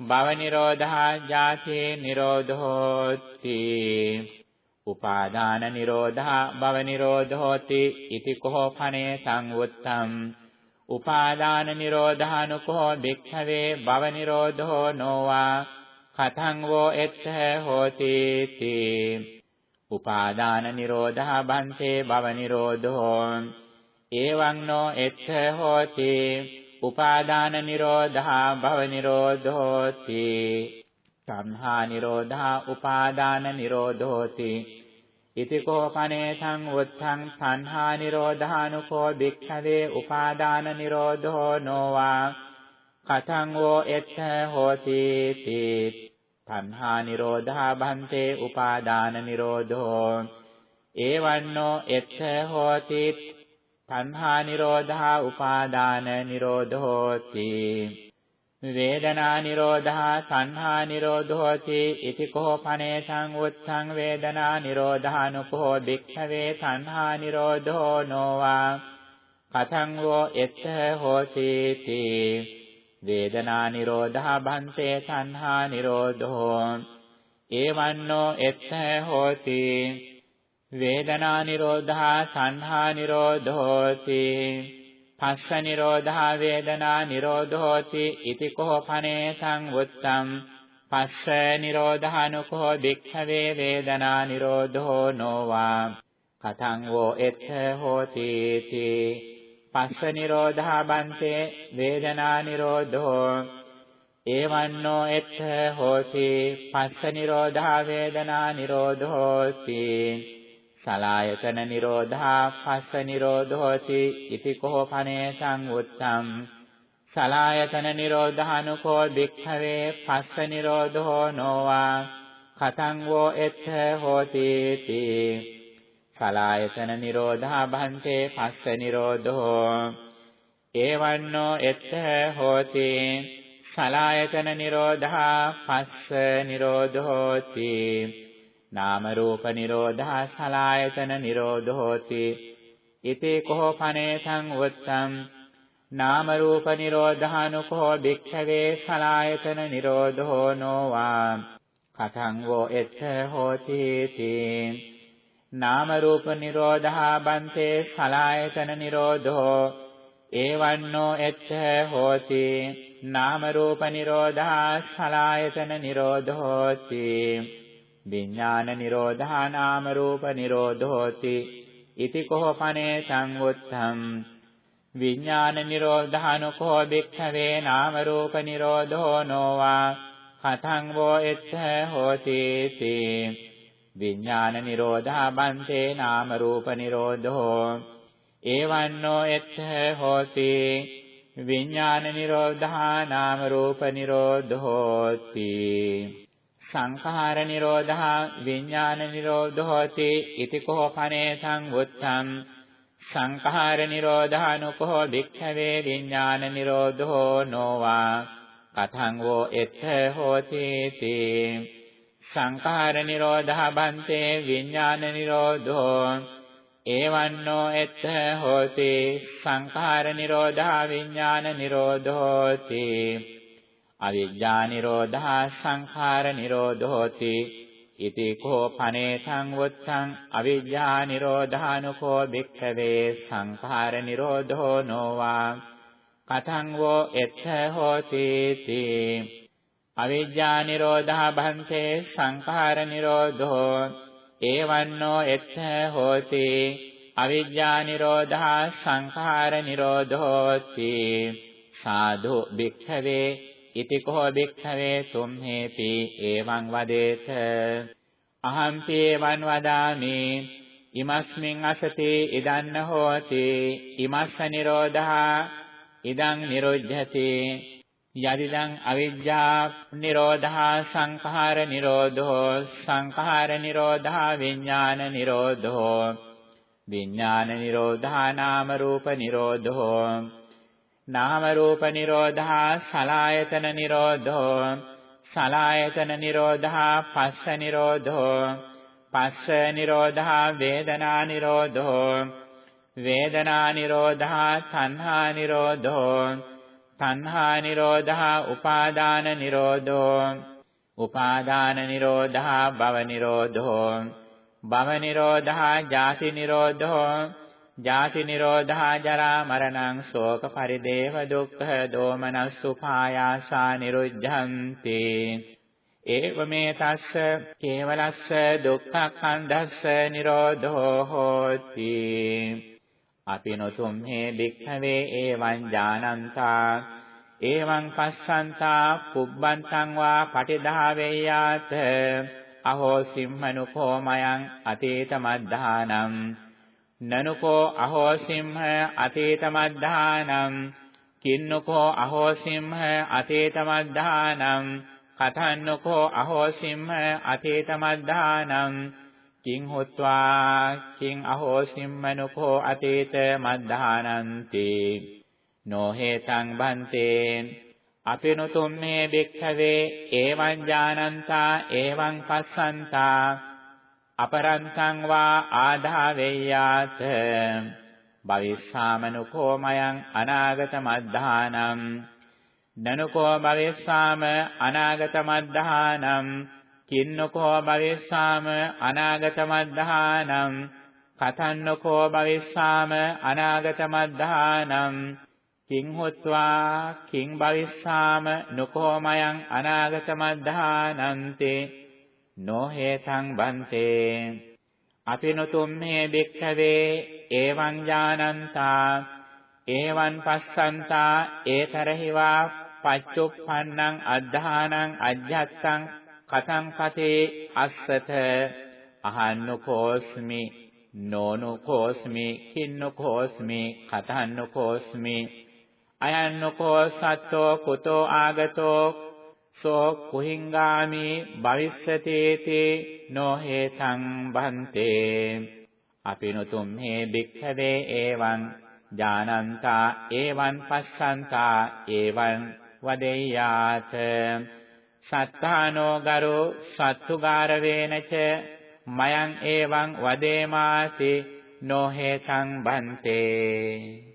භව නිරෝධා ජාති නිරෝධෝති. උපාදාන නිරෝධා භව නිරෝධෝති ඉති කෝ පනේ සංවුත්තම්. උපාදාන නිරෝධානුකෝ භික්ඛවේ භව නිරෝධෝ නොවා කතං වෝ එත්ත හෝති තී. උපාදාන නිරෝධා බන්තේ භව නිරෝධෝ. එවං නෝ එත්ථ හෝති. උපාදාන නිරෝධා භව නිරෝධෝති. සංහා නිරෝධා උපාදාන නිරෝධෝති. ඉති කෝපනේ සංවුත්තං සංහා නිරෝධානුකෝ භික්ඛවේ උපාදාන නිරෝධෝ නොවා. කතං වෝ එත්ථ හෝති තී. තණ්හා නිරෝධා භන්තේ උපාදාන නිරෝධෝ. ඒවන්නෝ එත්ථ හෝති තණ්හා නිරෝධා උපාදාන නිරෝධෝති. වේදනා නිරෝධා සංහා නිරෝධෝති ඉති කෝපනේ සංවුත්තං වේදනා නිරෝධානුකෝ භික්ඛවේ සංහා නිරෝධෝ නොවා කතං වෝ එත්ථ හෝති තී වේදනා නිරෝධා භන්තේ සංහා නිරෝධෝ ඒවන්නෝ එත්ථ හෝති වේදනා නිරෝධා සංහා නිරෝධෝති පස්ස නිරෝධා වේදනා නිරෝධෝති ඉති කෝපනේ සංවුත්තම් පස්ස නිරෝධානුකෝ භික්ඛවේ වේදනා නිරෝධෝ නොවා කතං වෝ එත්ථ හෝති තී පස්ස නිරෝධා බන්තේ වේදනා නිරෝධෝ ඒවන්නෝ එත්ථ හෝති පස්ස නිරෝධා වේදනා නිරෝධෝති සලායතන නිරෝධා පස්ස නිරෝධෝති ඉති කෝපනේ සංවුත්තම්. සලායතන නිරෝධානුකෝ භික්ඛවේ පස්ස නිරෝධෝ නොවා කතං වෝ එත්ථ හෝති තී සලායතන නිරෝධා භන්තේ පස්ස නිරෝධෝ. ඒවන්නෝ එත්ථ හෝති. සලායතන නිරෝධා පස්ස නිරෝධෝති. නාම රූප නිරෝධා සලායතන නිරෝධෝති ඉති කෝපනේ සංවුත්තම් නාම රූප නිරෝධානුකෝ භික්ඛවේ සලායතන නිරෝධෝ නොවා කතං වෝ එත්ථ හෝති තී නාම රූප නිරෝධා බන්තේ සලායතන නිරෝධෝ ඒවන්නෝ එත්ථ හෝති නාම රූප නිරෝධා සලායතන නිරෝධෝති විඥාන නිරෝධා නාම රූප නිරෝධෝති. ඉති කෝපනේ සංවුත්තම් විඥාන නිරෝධානුකෝ භික්ඛවේ නාම රූප නිරෝධෝ නොවා. කතං වෝ එත්ථ හෝති තී විඥාන නිරෝධා බන්තේ නාම රූප නිරෝධෝ. ඒවන්නෝ එත්ථ හෝති. විඥාන නිරෝධා නාම රූප නිරෝධෝති. සංඛාර නිරෝධා විඥාන නිරෝධෝති ඉති කෝපනේ සංවුත්තම් සංඛාර නිරෝධානුකෝ භික්ඛවේ විඥාන නිරෝධෝ නොවා. කතං වෝ එත්ථ හෝති තී සංඛාර නිරෝධා බන්තේ විඥාන නිරෝධෝ. ඒවන්නෝ එත්ථ හෝති. සංඛාර නිරෝධා විඥාන නිරෝධෝති. අවිජ්ජා නිරෝධා සංඛාර නිරෝධෝති. ඉති කෝපනේ සංවුත්තං අවිජ්ජා නිරෝධානුකෝ භික්ඛවේ සංඛාර නිරෝධෝ නොවා. කතං වෝ එත්ථ හෝති තී අවිජ්ජා නිරෝධා භන්තේ සංඛාර නිරෝධෝ. ඒවන්නෝ එත්ථ හෝති. අවිජ්ජා නිරෝධා සංඛාර නිරෝධෝති. සාදු භික්ඛවේ ඉති කෝ භික්ඛවේ තුම්හෙපි එවං වදේත අහම්පි එවං වදාමි ඉමස්මින් අසති ඉදන්න හෝති ඉමස්ස නිරෝධා ඉදං නිරුද්ධති යදිදං අවිජ්ජා නිරෝධා සංඛාර නිරෝධෝ සංඛාර නිරෝධා විඥාන නිරෝධෝ විඥාන නිරෝධා නාම රූප නිරෝධෝ නාම රූප නිරෝධා සලායතන නිරෝධෝ සලායතන නිරෝධා පස්ස නිරෝධෝ පස්ස නිරෝධා වේදනා නිරෝධෝ වේදනා නිරෝධා තණ්හා නිරෝධෝ තණ්හා නිරෝධා උපාදාන නිරෝධෝ උපාදාන නිරෝධා භව නිරෝධෝ භව නිරෝධා ජාති නිරෝධෝ ජාති නිරෝධා ජරා මරණං ශෝක පරිදේව දුක්ඛ දෝමනස් උපායාසා නිරුද්ධಂತಿ ඒවමේ තස්ස කේවලස්ස දුක්ඛඛණ්ඩස්ස නිරෝධෝ හෝති. අපි නොතුම් හේ භික්ඛවේ එවං ඥානන්තා එවං පස්සන්තා පුබ්බන්තං වා පටිධාවේයාත අහෝ සිම්හනුකෝ මයං අතීතමද්ධානම් නනුකෝ අහෝ සිම්හ අතීතමද්ධානම් කින්නකෝ අහෝ සිම්හ අතීතමද්ධානම් කතන්නකෝ අහෝ සිම්හ අතීතමද්ධානම් කිං හොත්වා කිං අහෝ සිම්මනුකෝ අතීත මද්ධානන්ති නොහෙතං බන්තේ අපිනුතුම් මේ භික්ඛවේ එවං ඥානන්තා එවං පස්සන්තා අපරන්තං වා ආධාවෙය්‍යාත භවිස්සාමනුකෝ මයං අනාගත මද්ධානම් නනුකෝ භවිස්සාම අනාගත මද්ධානම් කින්නකෝ භවිස්සාම අනාගත මද්ධානම් කතන්නකෝ භවිස්සාම අනාගත මද්ධානම් කිං හොත්වා කිං භවිස්සාම නුකෝමයන් අනාගත මද්ධානන්තේ නොහේතං බන්තේ। අපිනුතුම් මේ බික්ඛවේ එවං ඥානන්තා එවං පස්සන්තා ඒතරහිවා පච්චුප්පන්නං අද්ධානං අජ්ජත්තං කතං කතේ අස්සත। අහන්නකෝස්මි නෝනුකෝස්මි කින්නකෝස්මි කතන්නකෝස්මි අයන්නකෝ සත්තෝ කුතෝ ආගතෝ සෝ කුහිංගාමි භවිස්සතේති නොහේතං බන්තේ අපිනුතුම් හේ භික්ඛවේ එවං ඥානන්තා එවං පස්සන්තා එවං වදෙය්‍යාත සත්තානෝ ගරෝ සත්තුගාරවේනච මයං එවං වදේමාති නොහේතං බන්තේ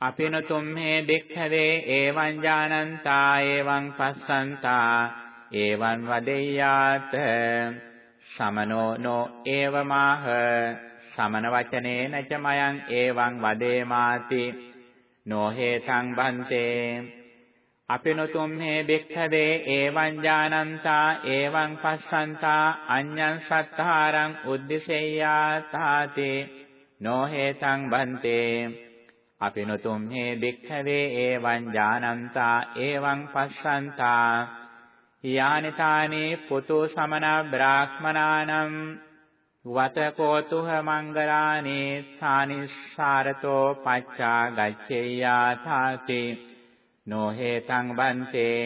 අපිනුතුම්හේ භික්ඛවේ එවං ඥානන්තා එවං පස්සන්තා එවං වදෙය්‍යාත සමනෝ නෝ ඒවමාහ සමන වචනේන ච මයං එවං වදේමාති නොහේතං බන්තේ. අපිනුතුම්හේ භික්ඛවේ එවං ඥානන්තා එවං පස්සන්තා අඤ්ඤං සත්තාරං උද්දිසෙය්‍යාතාති නොහේතං බන්තේ. අපිනුතුම් හේ භික්ඛවේ එවං ඥානන්තා එවං පස්සන්තා. යානිතානේ පුතු සමන බ්‍රාහ්මනානම් වතකෝතුහ මංගලානේ සානිස්සාරතෝ පච්චා ගච්ඡේයාථාති නොහේතං බන්තේ.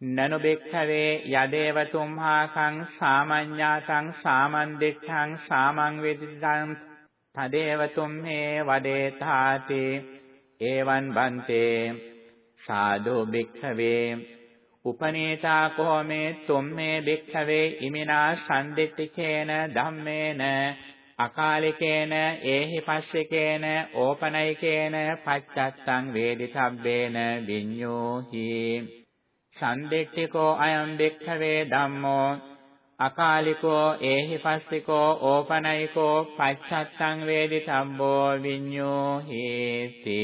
නනු බික්ඛවේ යදේව තුම්හාකං සාමඤ්ඤාතං සාමන්දිච්ඡං සාමං වේදිතං තදේව තුම්හේ වදේතාති එවං බන්තේ සාදු භික්ඛවේ. උපනේතා කෝමේ තුම්මේ භික්ඛවේ? ඉමිනා සම්දිට්ඨිකේන ධම්මේන අකාලිකේන ඒහි පස්සිකේන ඕපනයිකේන පච්චත්තං වේදිතබ්බේන විඤ්ඤෝහි. සම්දිට්ඨිකෝ අයං භික්ඛවේ ධම්මෝ අකාලිකෝ ඒහිපස්සිකෝ ඕපනයිකෝ පච්චත්තං වේදිතම්බෝ විඤ්ඤෝ හේති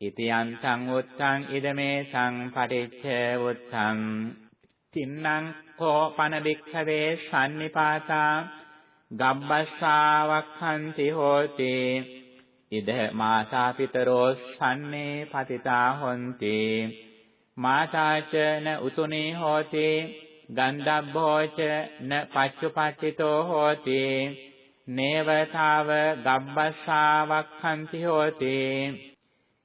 ඉති අන්තං උත්තං ඉදමේ සංපටිච්ච උත්තං. තින්නං කෝ පන බික්ඛවේ sannipātā ගබ්බස්සාවක්ඛන්ති හෝති. ඉද මාතා පිතරෝ සම්නේ පතිතා හොಂತಿ මාතාච න උතුනේ හෝති. ගන්ධබ්බෝච න පච්චුපට්ඨිතෝ හෝති නේවතාව ගබ්බස්සාවක්ඛන්ති හෝති.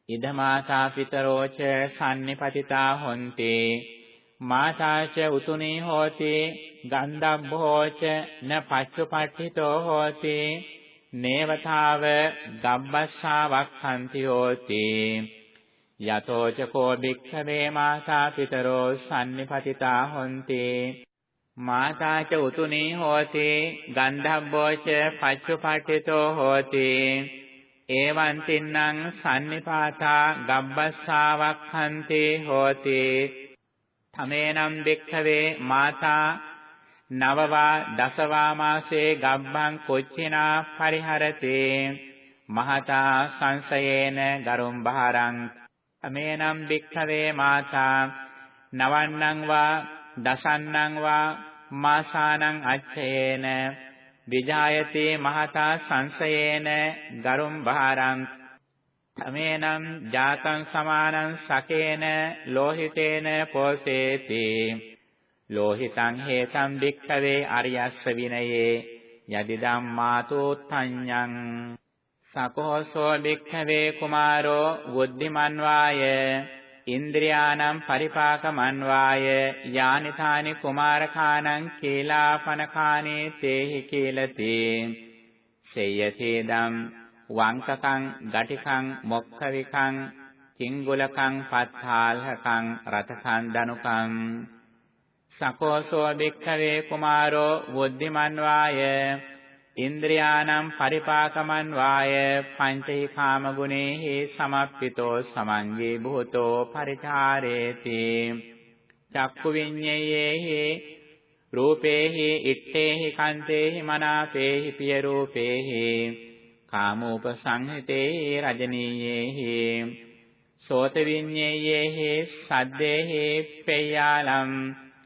ඉදමාතා පිතරෝච sannipatita හොಂತಿ මාතාච උතුනී හෝති ගන්ධබ්බෝච න පච්චුපට්ඨිතෝ හෝති නේවතාව ගබ්බස්සාවක්ඛන්ති හෝති. යතෝ චකෝ භික්ඛවේ මාතා පිතරෝ sannipatita හොಂತಿ මාතා ච උතුනේ හෝති ගන්ධබ්බෝ ච පච්චුපට්ඨිතෝ හෝති। එවං තින්නම් sannipātā ගබ්බස්සාවක්ඛන්තේ හෝති। තමේනම් භික්ඛවේ මාතා නවවා දසවා මාසේ ගබ්බං කොච්චිනා පරිහරති। මහතා සංසයේන ගරුම් බහරං අමේනම් භික්ඛවේ මාතා නවන්නං වා දසන්නං වා මාසානං අච්ඡේන විජායති මහතා සංසයේන ගරුම් බාරං තමේනම් ජාතං සමානං සකේන ලෝහිතේන පෝසේති. ලෝහිතං හේතං භික්ඛවේ අරියස්ස විනයේ යදි ධම්මාතෝත්තඤ්ඤං සකෝසෝ භික්ඛවේ කුමාරෝ බුද්ධිමන්වාය. ඉන්ද්‍රියානම් පරිපාකමන්වාය. යානිතානි කුමාරකානං කීලාපනකානේ තේහි කීලති. සේයතේදම් වංකකං ගටිකං මොක්ඛවිකං කිංගුලකං පත්තාල්හකං රතකං දනුකං. සකෝසෝ භික්ඛවේ කුමාරෝ බුද්ධිමන්වාය. ඉන්ද්‍රියානම් පරිපාකමන් වාය පංචහි කාම ගුණේහි සමප්පිතෝ සමංගේ භූතෝ පරිචාරේති. චක්කු විඤ්ඤයේහි රූපේහි ඉත්තේහි කන්තේහි මනාපේහි පිය රූපේහි. කාමෝපසංහිතේහි රජනීයේහි. සෝත විඤ්ඤයේහි සද්දේහි පෙය්‍යාලම්.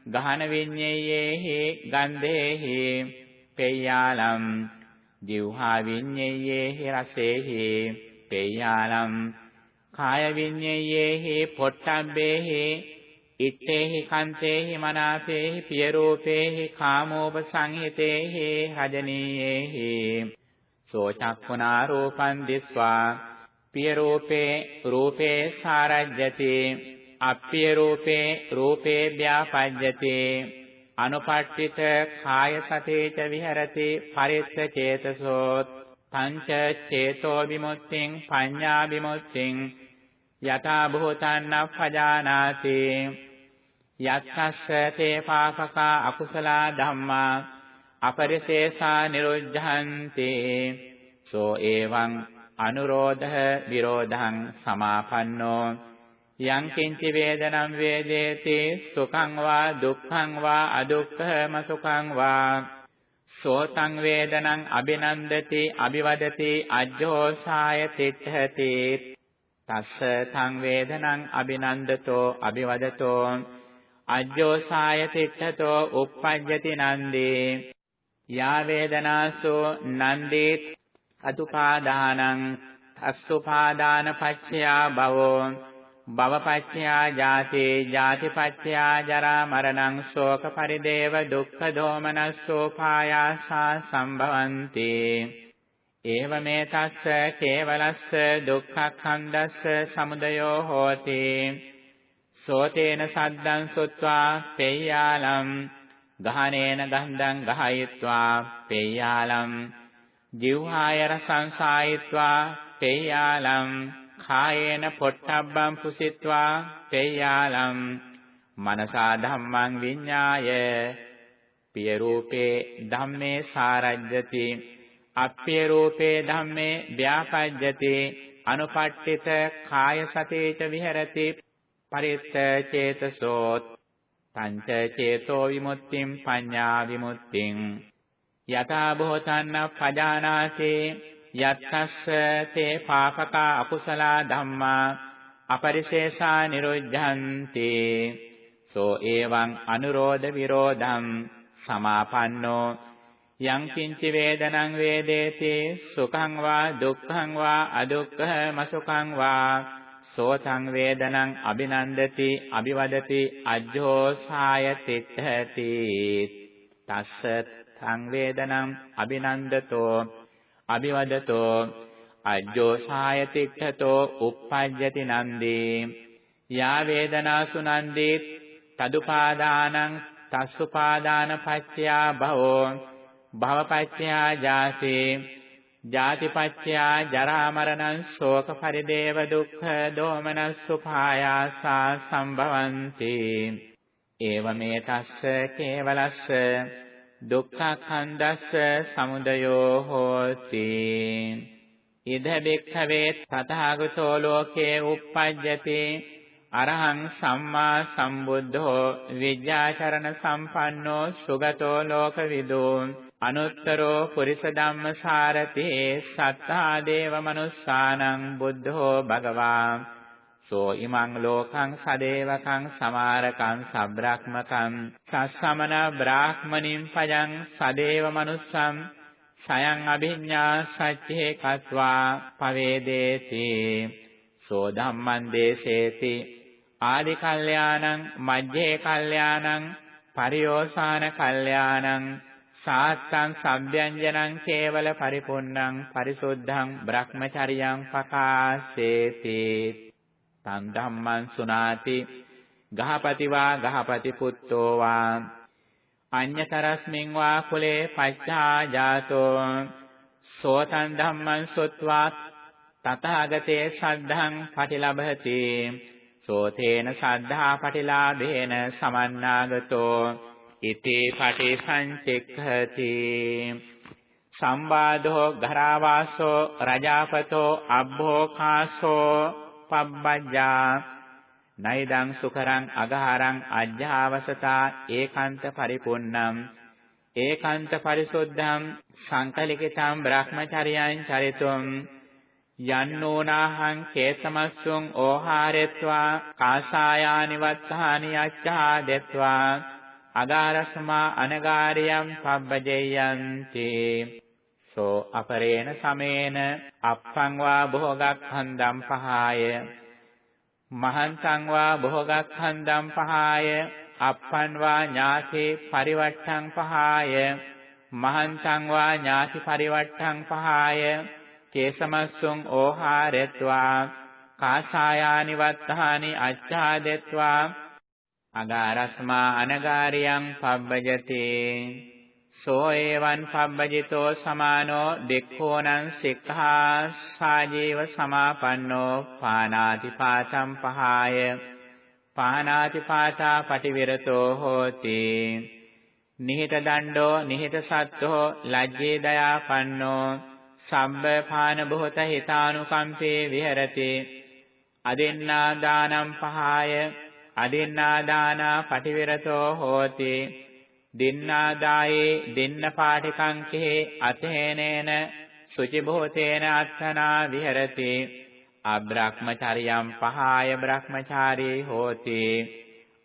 ගහන විඤ්ඤයේහි ගන්ධේහි. පෙය්‍යාලම් ජීවහා විඤ්ඤයේහි රසේහි පෙය්‍යාලම් කාය විඤ්ඤයේහි පොට්ටබ්බේහි ඉත්තේහි කන්තේහි මනාපේහි පිය රූපේහි කාමෝප සංහිතේහි හජනීයේහි සෝ චක්ඛුනා රූපං දිස්වා පිය රූපේ රූපේ සාරජ්‍යති අප්පිය රූපේ රූපේ ව්‍යාපජ්ජති අනුපට්ඨිත කාය සතේච විහෙරති පරිත්ත චේතසෝ පංච චේතෝ විමුක්තිං පඤ්ඤා විමුක්තිං යථා භූතං නප්පජානාති යත්තස්ස තේ පාපකා අකුසලා ධම්මා අපරිශේෂා නිරුද්ධන්ති සෝ එවං අනුරෝධ විරෝධං සමාපන්නෝ යං කිංචි වේදනම් වේදේති සුඛං වා දුක්ඛං වා අදුක්ඛම සුඛං වා. සෝතං වේදනං අබිනන්දති අபிවදති අජ්ජෝසාය තිට්ඨති තස්ස තං වේදනං අබිනන්දතෝ අபிවදතෝ අජ්ජෝසාය තිට්ඨතෝ uppajjati නන්දේ. යා වේදනාසෝ නන්දේ අතුපාදානං අස්සුපාදාන පච්චයා භවෝ. භවපච්චයා ජාතේ ජාතිපච්චයා ජරා මරණං ශෝක පරිදේව දුක්ඛ දෝමනස්සෝ පායාසා සම්භවಂತಿ. ඒවමේ තස්ස කේවලස්ස දුක්ඛඛණ්ඩස්ස සමුදයෝ හෝති. සෝතේන සද්දං සුත්වා පෙය්‍යාලම් ගහනේන ගන්ධං ගහයත්වා පෙය්‍යාලම් ජීවහාය රසං සායත්වා පෙය්‍යාලම් කායේන පොට්ටබ්බං පුසිත්වා පේයාලම් මනසා ධම්මං විඤ්ඤාය පිය රූපේ ධම්මේ සාරජ්‍යති අප්පිය රූපේ ධම්මේ ව්‍යාපජ්ජති අනුපට්ඨිත කාය සතේච විහෙරති පරිත්ත චේතසෝ පංච චේතෝ විමුක්තිං පඤ්ඤා විමුක්තිං. යථා භෝතන්න පජානාසේ යත්තස්ස තේ පාපකා අකුසලා ධම්මා අපරිශේෂා නිරුද්ධಂತಿ සෝ එවං අනුරෝධ විරෝධං සමාපන්නෝ। යං කිංචි වේදනං වේදේති සුඛං වා දුක්ඛං වා අදුක්ඛම සුඛං වා। සෝතං වේදනං අබිනන්දති අபிවදති අජ්ජෝසාය තිට්ඨති තස්ස තං වේදනං අබිනන්දතෝ අභිවදතෝ අජ්ජෝසාය තික්ඛතෝ uppajjati නන්දේ යා වේදනාසු නන්දේ තදුපාදානං තස්සුපාදාන පච්චයා භවෝ භවපච්චයා ජාතේ ජාතිපච්චයා ජරා මරණං ශෝක පරිදේව දුක්ඛ දෝමනස්සුපායාසා සම්භවಂತಿ. ඒවමේ තස්ස කේවලස්ස දුක්ඛඛණ්ඩස්ස සමුදයෝ හෝති. ඉද බික්ඛවේ තථාගතෝ ලෝකේ uppajjati අරහං සම්මා සම්බුද්ධෝ විද්‍යාචරණ සම්පන්නෝ සුගතෝ ලෝකවිදෝ. අනුත්තරෝ පුරිස ධම්මසාරති සත්තා දේව මනුස්සානං බුද්ධෝ භගවා. සෝ ඉමං ලෝකං සදේවකං සමාරකං සබ්‍රාහ්මකං සස්සමන බ්‍රාහ්මනින් පජං සදේව මනුස්සං සයං අභිඤ්ඤා සච්චේ කତ୍වා පවේදේති. සෝ ධම්මං දේසේති. ආදි කල්යාණං මජ්ජේ කල්යාණං පරියෝසాన කල්යාණං සාත්තං සම්භ්‍යංජනං කේවල පරිපුන්නං පරිසුද්ධං බ්‍රහ්මචරියං පකාසේති. තන් ධම්මං සුනාති ගහපති වා ගහපති පුත්තෝ වා අඤ්‍යතරස්මින් වා කුලේ පච්චා ජාතෝ සෝතං ධම්මං සොත්වා තථාගතේ සද්ධං පටිලබති සෝතේන සද්ධා පටිලාභේන සමන්නාගතෝ ඉති පටිසංචෙක්ඛති සම්බාධෝ ගරාවාසෝ රජාපතෝ අබ්බෝකාසෝ පබ්බජ්ජා නයිදං සුකරං අගහරං අජ්ජාවසතා ඒකාන්ත පරිපුන්නම් ඒකාන්ත පරිසුද්ධං සංකලිකිතං බ්‍රහ්මචර්යයන් චරිතුම් යන්නෝනාහං කේසමස්සුං ඕහාරෙත්වා කාසායානි වත්තානි අච්ඡා දෙත්වා අගාරස්මා අනගාරියම් පබ්බජෙයන්ති සෝ අපරේණ සමේන අප්පං වා භෝගක්ඛන්දම් පහාය। මහන්තං වා භෝගක්ඛන්දම් පහාය। අප්පං වා ඥාති පරිවට්ඨං පහාය। මහන්තං වා ඥාති පරිවට්ඨං පහාය। කේසමස්සුං ඕහාරෙත්වා। කාසායානි වත්තානි අච්ඡාදෙත්වා। අගාරස්මා අනගාරියං පබ්බජති। සෝ එවං පබ්බජිතෝ සමානෝ දෙක්ඛෝනං සික්ඛා සාජීව සමාපන්නෝ පානාති පාතම් පහාය පානාති පාතා පටිවිරතෝ හෝති නිහිත දණ්ඩෝ නිහිත සත්තෝ ලජ්ජේ දයාපන්නෝ සම්බ පාන බොහත හිතානුකම්පේ විහෙරති අදින්නා දානම් පහාය අදින්නා දානා පටිවිරතෝ හෝති දින්නාදායේ දින්න පාටිකං කෙහි අතේනේන සුචි භූතේන අත්තනා විහෙරති. අබ්‍රහ්මචාරියම් පහාය බ්‍රහ්මචාරී හෝති.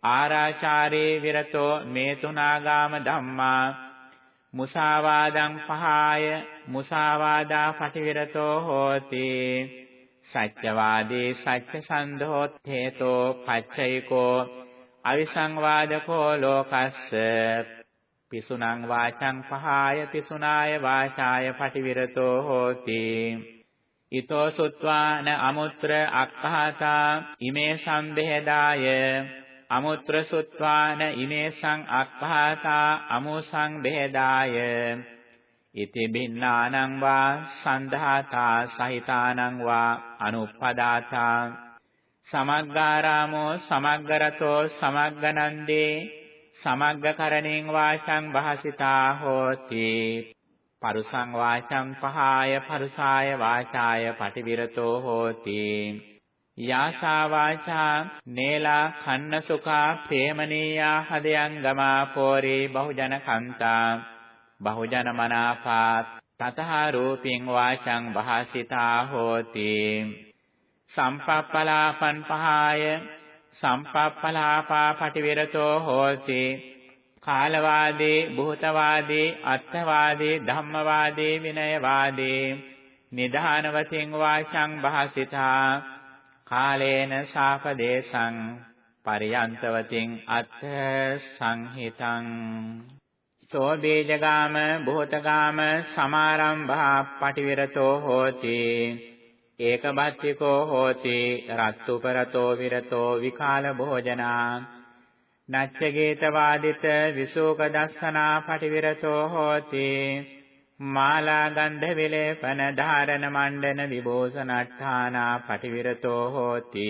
ආරාචාරේ විරතෝ මේ තුනාගාම ධම්මා. මුසාවාදං පහාය මුසාවාදා පටිවිරතෝ හෝති. සත්‍යවාදී සත්‍ය සන්ධෝත්තේතෝ පච්චයිකෝ අවිසංවාදකෝ ලෝකස්ස. පිසුනං වාචං පහාය පිසුනාය වාචාය පටිවිරතෝ හෝති. ඊතෝ සුත්වාන අමුත්‍ර අක්ඛාතා ඉමේ සම්බේදාය අමුත්‍ර සුත්වාන ඉමේසං අක්ඛාතා අමුසං බෙහෙදාය ඉති බින්නානං වා සන්ධාතා සහිතානං වා අනුප්පදාතා. සමග්ගාරාමෝ සමග්ගරතෝ සමග්ගනන්දේ සමග්ගකරණෙන් වාචං භාසිතා හෝති. පරුසං වාචං පහාය පරුසාය වාචාය පටිවිරතෝ හෝති. යාසා වාචා නේලා කන්න සුඛා ප්‍රේමනීයා හදයන් ගමා පෝරේ බහුජන කන්තා බහුජන මනාපා තතහ රූපින් වාචං භාසිතා හෝති. සම්පප්පලාපන් පහාය සම්පප්පලාපා පටිවිරතෝ හෝති. කාලවාදී භූතවාදී අත්ථවාදී ධම්මවාදී විනයවාදී. නිධානවතින් වාචං භාසිතා. කාලේන සාපදේශං පරියන්තවතින් අත්ථ සංහිතං. සෝ බීජගාම භූතගාම සමාරම්භා පටිවිරතෝ හෝති. ඒකබත්තිකෝ හෝති රත්තුපරතෝ විරතෝ විකාල භෝජනා නච්චගේත වාදිත විසෝක දස්සනා පටිවිරතෝ හෝති. මාලා ගන්ධ විලේපන ධාරණ මණ්ඩන විභෝසනට්ඨානා පටිවිරතෝ හෝති.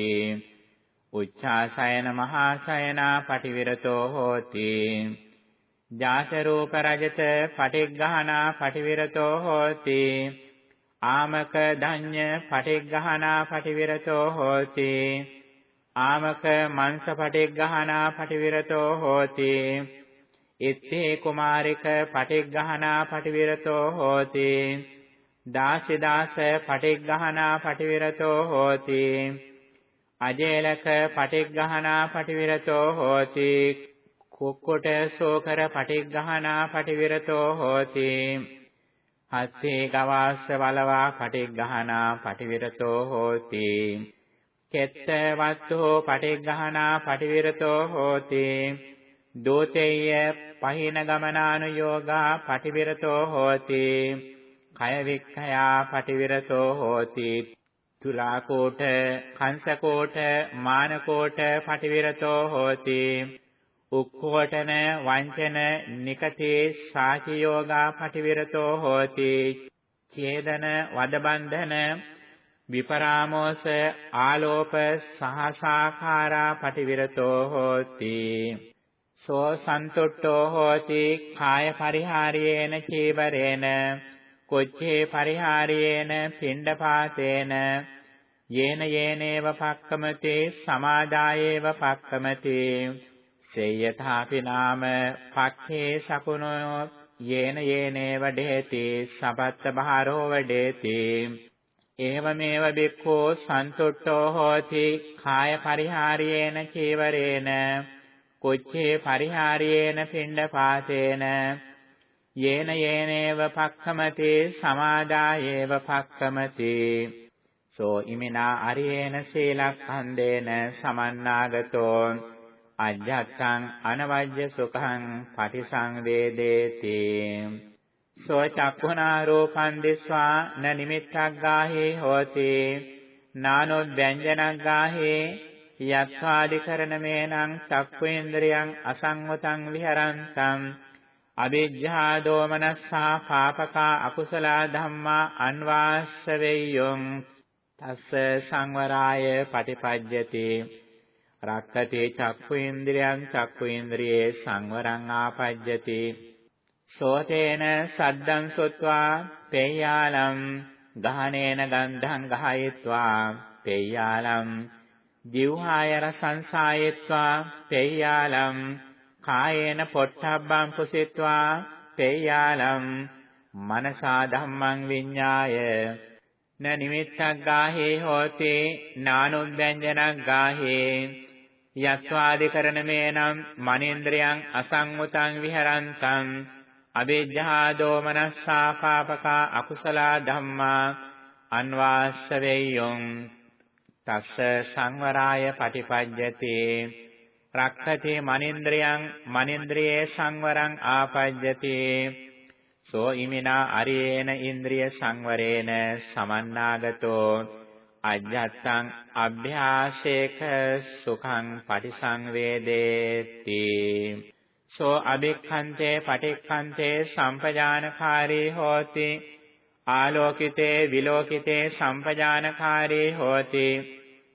උච්ඡාසයන මහාසයනා පටිවිරතෝ හෝති. ජාත රූප රජත පටිග්ගහනා පටිවිරතෝ හෝති. ආමක ධඤ්ඤ පටිග්ගහනා පටිවිරතෝ හෝති. ආමක මංස පටිග්ගහනා පටිවිරතෝ හෝති. ඉත්තේ කුමාරික පටිග්ගහනා පටිවිරතෝ හෝති. දාසි දාස පටිග්ගහනා පටිවිරතෝ හෝති. අජේලක පටිග්ගහනා පටිවිරතෝ හෝති. කුක්කුට සෝකර පටිග්ගහනා පටිවිරතෝ හෝති. හත්තේ ගවාස්ස වලවා පටිග්ගහනා පටිවිරතෝ හෝති. කෙත්ත වත්තෝ පටිග්ගහනා පටිවිරතෝ හෝති. දෝතේය පහින ගමනානුയോഗා පටිවිරතෝ හෝති. කය වික්ඛයා පටිවිරතෝ හෝති. තුලා කෝට කංශ කෝට මාන කෝට පටිවිරතෝ හෝති. උක්කෝටන වංචන නිකතේ සාචියෝගා පටිවිරතෝ හෝති. ඡේදන වදබන්ධන විපරාමෝස ආලෝප සහසාකාරා පටිවිරතෝ හෝති. සෝ සන්තුට්ඨෝ හෝති කාය පරිහාරයේන චීවරේන කොච්චේ පරිහාරයේන පිණ්ඩපාතේන යේන යේනේව පක්කමතේ සමාදායේව පක්කමතේ. සේයථාපි නාම පක්ඛේ සකුණෝ යේන යේනේව ඩේති සපත්ත බහරෝ වඩේති. ඒවමේව බික්ඛෝ සන්තුට්ඨෝ හෝති කාය පරිහාරයේන චීවරේන කොච්චේ පරිහාරයේන පිණ්ඩපාතේන. යේන යේනේව පක්ඛමති සමාදායේව පක්ඛමති. සෝ ඉමිනා අරියේන සීලක්ඛන්දේන සමන්නාගතෝ. අජ්ජත්තං අනවජ්‍ය සුඛං පටිසංවේදේති. සෝ චක්ඛුනා රූපං දිස්වා න නිමිත්තක් ගාහේ හෝති. නානෝ ව්‍යංජනක් ගාහේ යත්වාදිකරණමේනං චක්ඛුේන්ද්‍රයන් අසංවතං විහරන්තං. අවිජ්ජා දෝමනස්සා පාපකා අකුසලා ධම්මා අන්වාස්ස වෙය්‍යොං තස්ස සංවරාය පටිපජ්ජති. රක්කතේ චක්ඛුේන්ද්‍රයන් චක්ඛුේන්ද්‍රයේ සංවරං ආපජ්ජති. සෝතේන සද්දං සොත්වා පේයාලම් ගහනේන ගන්ධං ගහයත්වා පේයාලම් ජීවහාය රසං සායත්වා පේයාලම් කායේන පොට්ටබ්බං පුසිත්වා පේයාලම් මනසා ධම්මං විඤ්ඤාය. න නිමිත්තක් ගාහේ හෝති නානුද්දංජනක් ගාහේ. යත්වාදිකරණමේනම් මනේන්ද්‍රයන් අසංගතං විහරන්තං අවිජ්ජා දෝමනස්සා පාපකා අකුසලා ධම්මා අන්වාස්ස වේයොං තස්ස සංවරාය පටිපජ්ජති රක්ඛති මනින්ද්‍රයන් මනින්ද්‍රියේ සංවරං ආපජ්ජති සෝ ඉමිනා අරියේන ඉන්ද්‍රිය සංවරේන සමන්නාගතෝ අජ්ජත්තං අභ්‍යාසේක සුඛං පටිසංවේදේති. සෝ අබික්ඛන්තේ පටික්ඛන්තේ සම්පජානකාරී හෝති. ආලෝකිතේ විලෝකිතේ සම්පජානකාරී හෝති.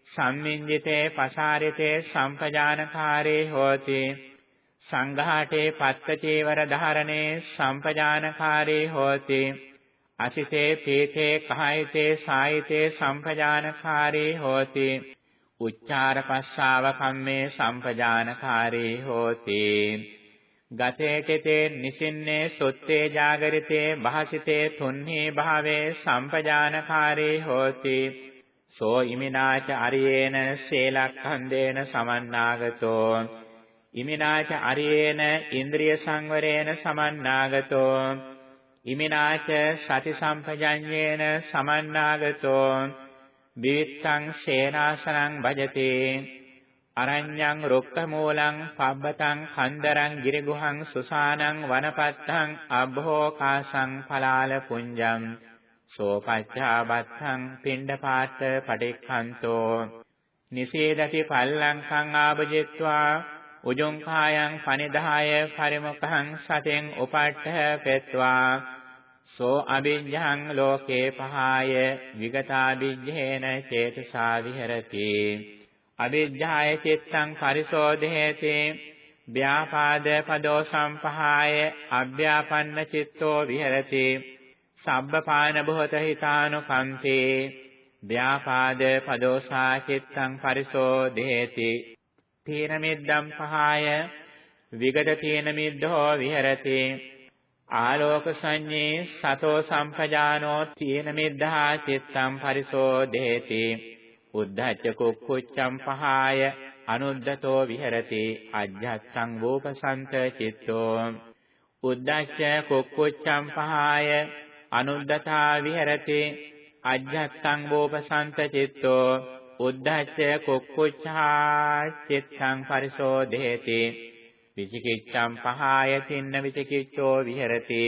සම්මින්ජිතේ පසාරිතේ සම්පජානකාරී හෝති. සංඝාටේ පත්ත චේවර ධාරණේ සම්පජානකාරී හෝති. අසිතේ පීතේ කහයිතේ සායිතේ සම්පජානකාරී හෝති। උච්චාර පස්සාව කම්මේ සම්පජානකාරී හෝති। ගතේකතේ නිසින්නේ සොත්තේ ජාගරිතේ භාසිතේ තුන්හි භාවේ සම්පජානකාරී හෝති। සෝ ඉමිනාච අරියේන සේලක්ඛන්දේන සමන්නාගතෝ। ඉමිනාච අරියේන ඉන්ද්‍රිය සංවරේන සමන්නාගතෝ। ඉමිනාච සති සම්පජඤ්ඤේන සමන්නාගතෝ විත්තං සේනාසනං භජති අරඤ්ඤං රුක්ඛමූලං පබ්බතං ඛන්දරං ගිරිගුහං සුසානං වනපත්තං අබ්භෝකාසං පලාල පුඤ්ජං සෝපච්ඡාබත්තං පිණ්ඩපාත පටික්ඛන්තෝ නිසේදති පල්ලංකං ආභජිත්වා උජුං කායං පනිදාය පරිමුඛං සතෙන් උපට්ඨ පෙත්වා සෝ අභිඤ්ඤං ලෝකේ පහාය විගතාභිඤ්ඤේන චේතසා විහෙරති. අවිජ්ජාය චිත්තං පරිසෝධේති. ව්‍යාපාද පදෝ සම්පහාය අභ්‍යාපන්න චිත්තෝ විහෙරති. සබ්බපාන භූත හිතානුකම්පේ. ව්‍යාපාද පදෝසා චිත්තං පරිසෝධේති. තීන මිද්දම් පහාය විගත තීන මිද්ධෝ විහෙරති. ආලෝක සංඤේ සතෝ සම්පජානෝ තීන මිද්ධා චිත්තං පරිසෝධේති උද්ධච්ච කුක්කුච්ඡම් පහාය අනුද්දතෝ විහෙරති. අජ්ජත්සං වූපසන්ත චිත්තෝ. උද්ධච්ච කුක්කුච්ඡම් පහාය අනුද්දතා විහෙරති. අජ්ජත්සං වූපසන්ත චිත්තෝ. උද්ධච්ච කුක්කුච්ඡා චිත්තං පරිසෝධේති විචිකිච්ඡම් පහාය තින්න විචිකිච්ඡෝ විහෙරති.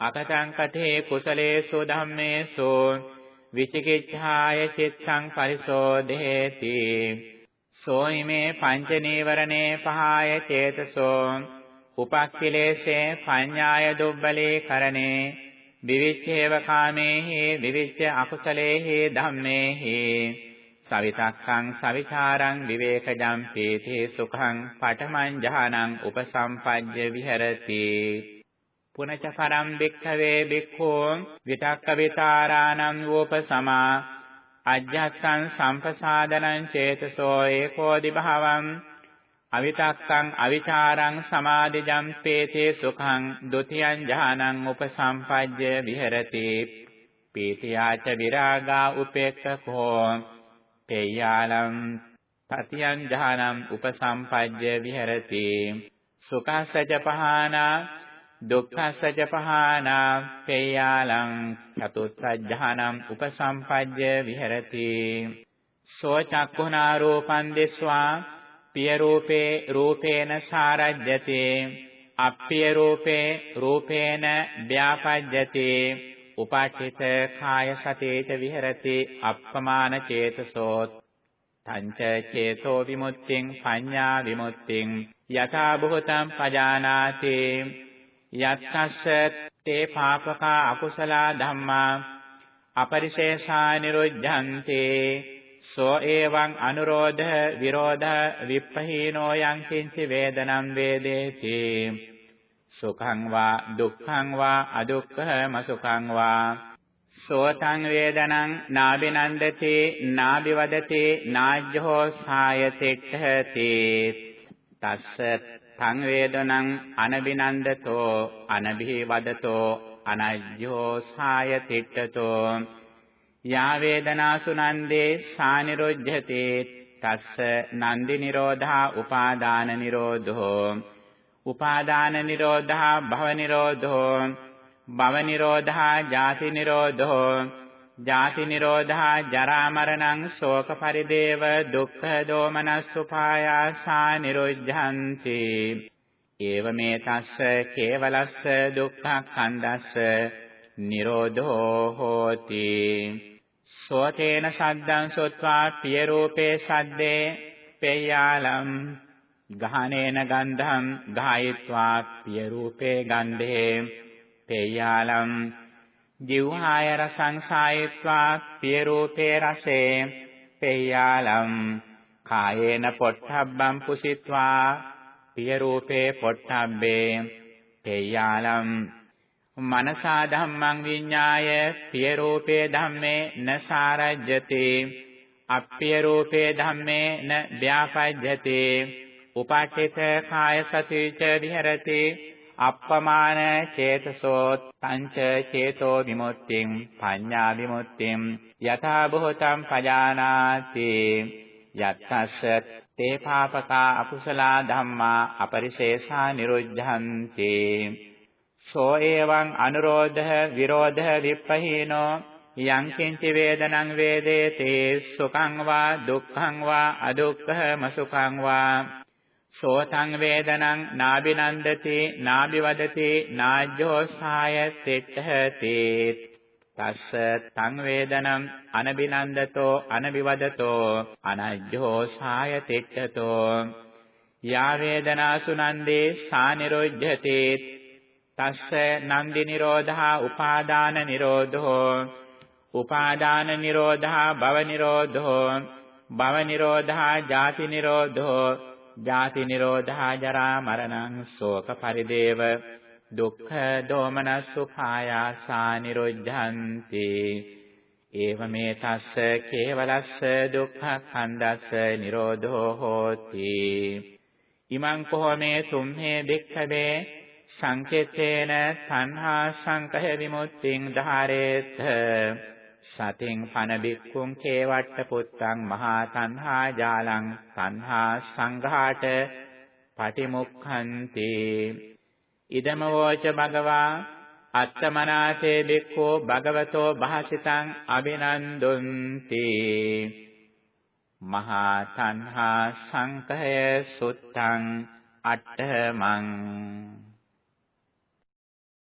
අකතං කතේ කුසලේසු ධම්මේසු විචිකිච්ඡාය චිත්තං පරිසෝදේති සෝයිමේ පංච නීවරණේ පහාය චේතසෝ උපක්ඛිලේශේ පඤ්ඤාය දුබ්බලේ කරණේ විවිච්ඡේව කාමේහි විවිච්ඡ අකුසලේහි ධම්මේහි සවිතක්ඛං සවිචාරං විවේකජම් පීති සුඛං පඨමං ඥානං උපසම්පජ්ජ විහෙරති. පුනච පරම් භික්ඛවේ භික්ඛෝ විතක්ක විතාරාණං වූපසමා අජ්ජත්සං සම්පසාදනං චේතසෝ ඒකෝදි භාවං අවිතක්කං අවිචාරං සමාදිජම් පේතේ සුඛං ဒ ුතියං ඥානං උපසම්පජ්ජ විහෙරති. පීතියාච විරාගා උපේක්ඛකෝ තේයාලම් තතියං ඥානං උපසම්පජ්ජ විහෙරති. සුඛස්සජ පහානා දුක්ඛස්සජ පහානා තේයාලං චතුත්ථ ඥානං උපසම්පජ්ජ විහෙරති. සෝ චක්ඛුනා රූපං දිස්වා පිය රූපේ රූපේන සාරජ්‍යති. අප්පිය රූපේ රූපේන ව්‍යාපජ්‍යති. උපාඨිත කාය සතේච විහෙරති අප්පමාන චේතසෝ තංච චේතෝ විමුක්තිං පඤ්ඤා විමුක්තිං. යථා භූතං පජානාති. යත්තස්ස තේ පාපකා අකුසලා ධම්මා. අපරිශේෂා නිරුද්ධන්ති. සෝ එවං අනුරෝධ විරෝධ විප්පහීනෝ යං කිංචි වේදනං වේදේති. සුඛං වා දුක්ඛං වා අදුක්ඛම සුඛං වා. සෝතං වේදනං නාබිනන්දති නාබිවදති නාජ්ජෝ සායතිට්ඨති. තස්ස තං වේදනං අනබිනන්දතෝ අනබිවදතෝ අනජ්ජෝ සායතිට්ඨතෝ. යා වේදනාසු නන්දේ සානිරොජ්ජති තස්ස නන්දි නිරෝධා උපාදාන නිරෝධෝ. උපාදාන නිරෝධා භව නිරෝධෝ භව නිරෝධා ජාති නිරෝධෝ ජාති නිරෝධා ජරා මරණං ශෝක පරිදේව දුක්ඛ දෝමනස්සුපායාසා නිරුද්ධಂತಿ ඒවමේ තස්ස කේවලස්ස දුක්ඛ කන්දස්ස නිරෝධෝ හෝති. සෝතේන සද්දං සොත්වා පිය රූපේ සද්දේ පේයාලම් ගහනේන ගන්ධං ගායත්වා පිය රූපේ ගන්ධේ පේයාලම් ජීවහාය රසං සායත්වා පිය රූපේ රසේ පේයාලම් කායේන පොට්ටබ්බං පුසිත්වා පිය රූපේ පොට්ටබ්බේ පේයාලම් මනසා ධම්මං විඤ්ඤාය පිය රූපේ ධම්මේ න සාරජ්‍යති අප්පිය රූපේ ධම්මේ න ව්‍යාපජ්ජති උපාඨිත කාය සතිච විහෙරති අප්පමාන චේතසෝ තංච චේතෝ විමුක්තිං පඤ්ඤා විමුක්තිං යථා භූතං පජානාති. යත්තස්ස තේ පාපකා අකුසලා ධම්මා අපරිශේෂා නිරුද්ධಂತಿ සෝ එවං අනුරෝධ විරෝධ විප්පහීනෝ යං කිංචි වේදනං වේදේතේ සුඛං වා දුක්ඛං වා අදුක්ඛම සුඛං වා සෝතං වේදනං නාබිනන්දති නාබිවදති නාජ්ජෝ සාය තෙට්ඨති තස්ස තං වේදනං අනබිනන්දතෝ අනබිවදතෝ අනජ්ජෝ සාය තෙට්ඨතෝ යා වේදනාසු නන්දේ සානිරොජ්ජති තස්ස නන්දි නිරෝධා උපාදාන නිරෝධෝ. උපාදාන නිරෝධා භව නිරෝධෝ. භව නිරෝධා ජාති නිරෝධෝ. ජාති නිරෝධා ජරා මරණං ශෝක පරිදේව දුක්ඛ දෝමනස්සුඛායාසා නිරුද්ධಂತಿ ඒවමේ තස්ස කේවලස්ස දුක්ඛ කන්දස්ස නිරෝධෝ හෝති. ඉමං කොහොමේ තුම්හේ භික්ඛවේ සංකේතේන තණ්හා සංකහ විමුක්තිං ධාරේත. සතින් පන බික්කුං කේවට්ට පුත්තං මහා තණ්හා ජාලං තණ්හා සංඝාට පටිමුක්ඛන්ති. ඉදම වෝච භගවා අත්තමනාසේ බික්ඛෝ භගවතෝ භාසිතං අබිනන්දුන්ති මහා තණ්හා සංකය සුත්තං අට්ඨමං.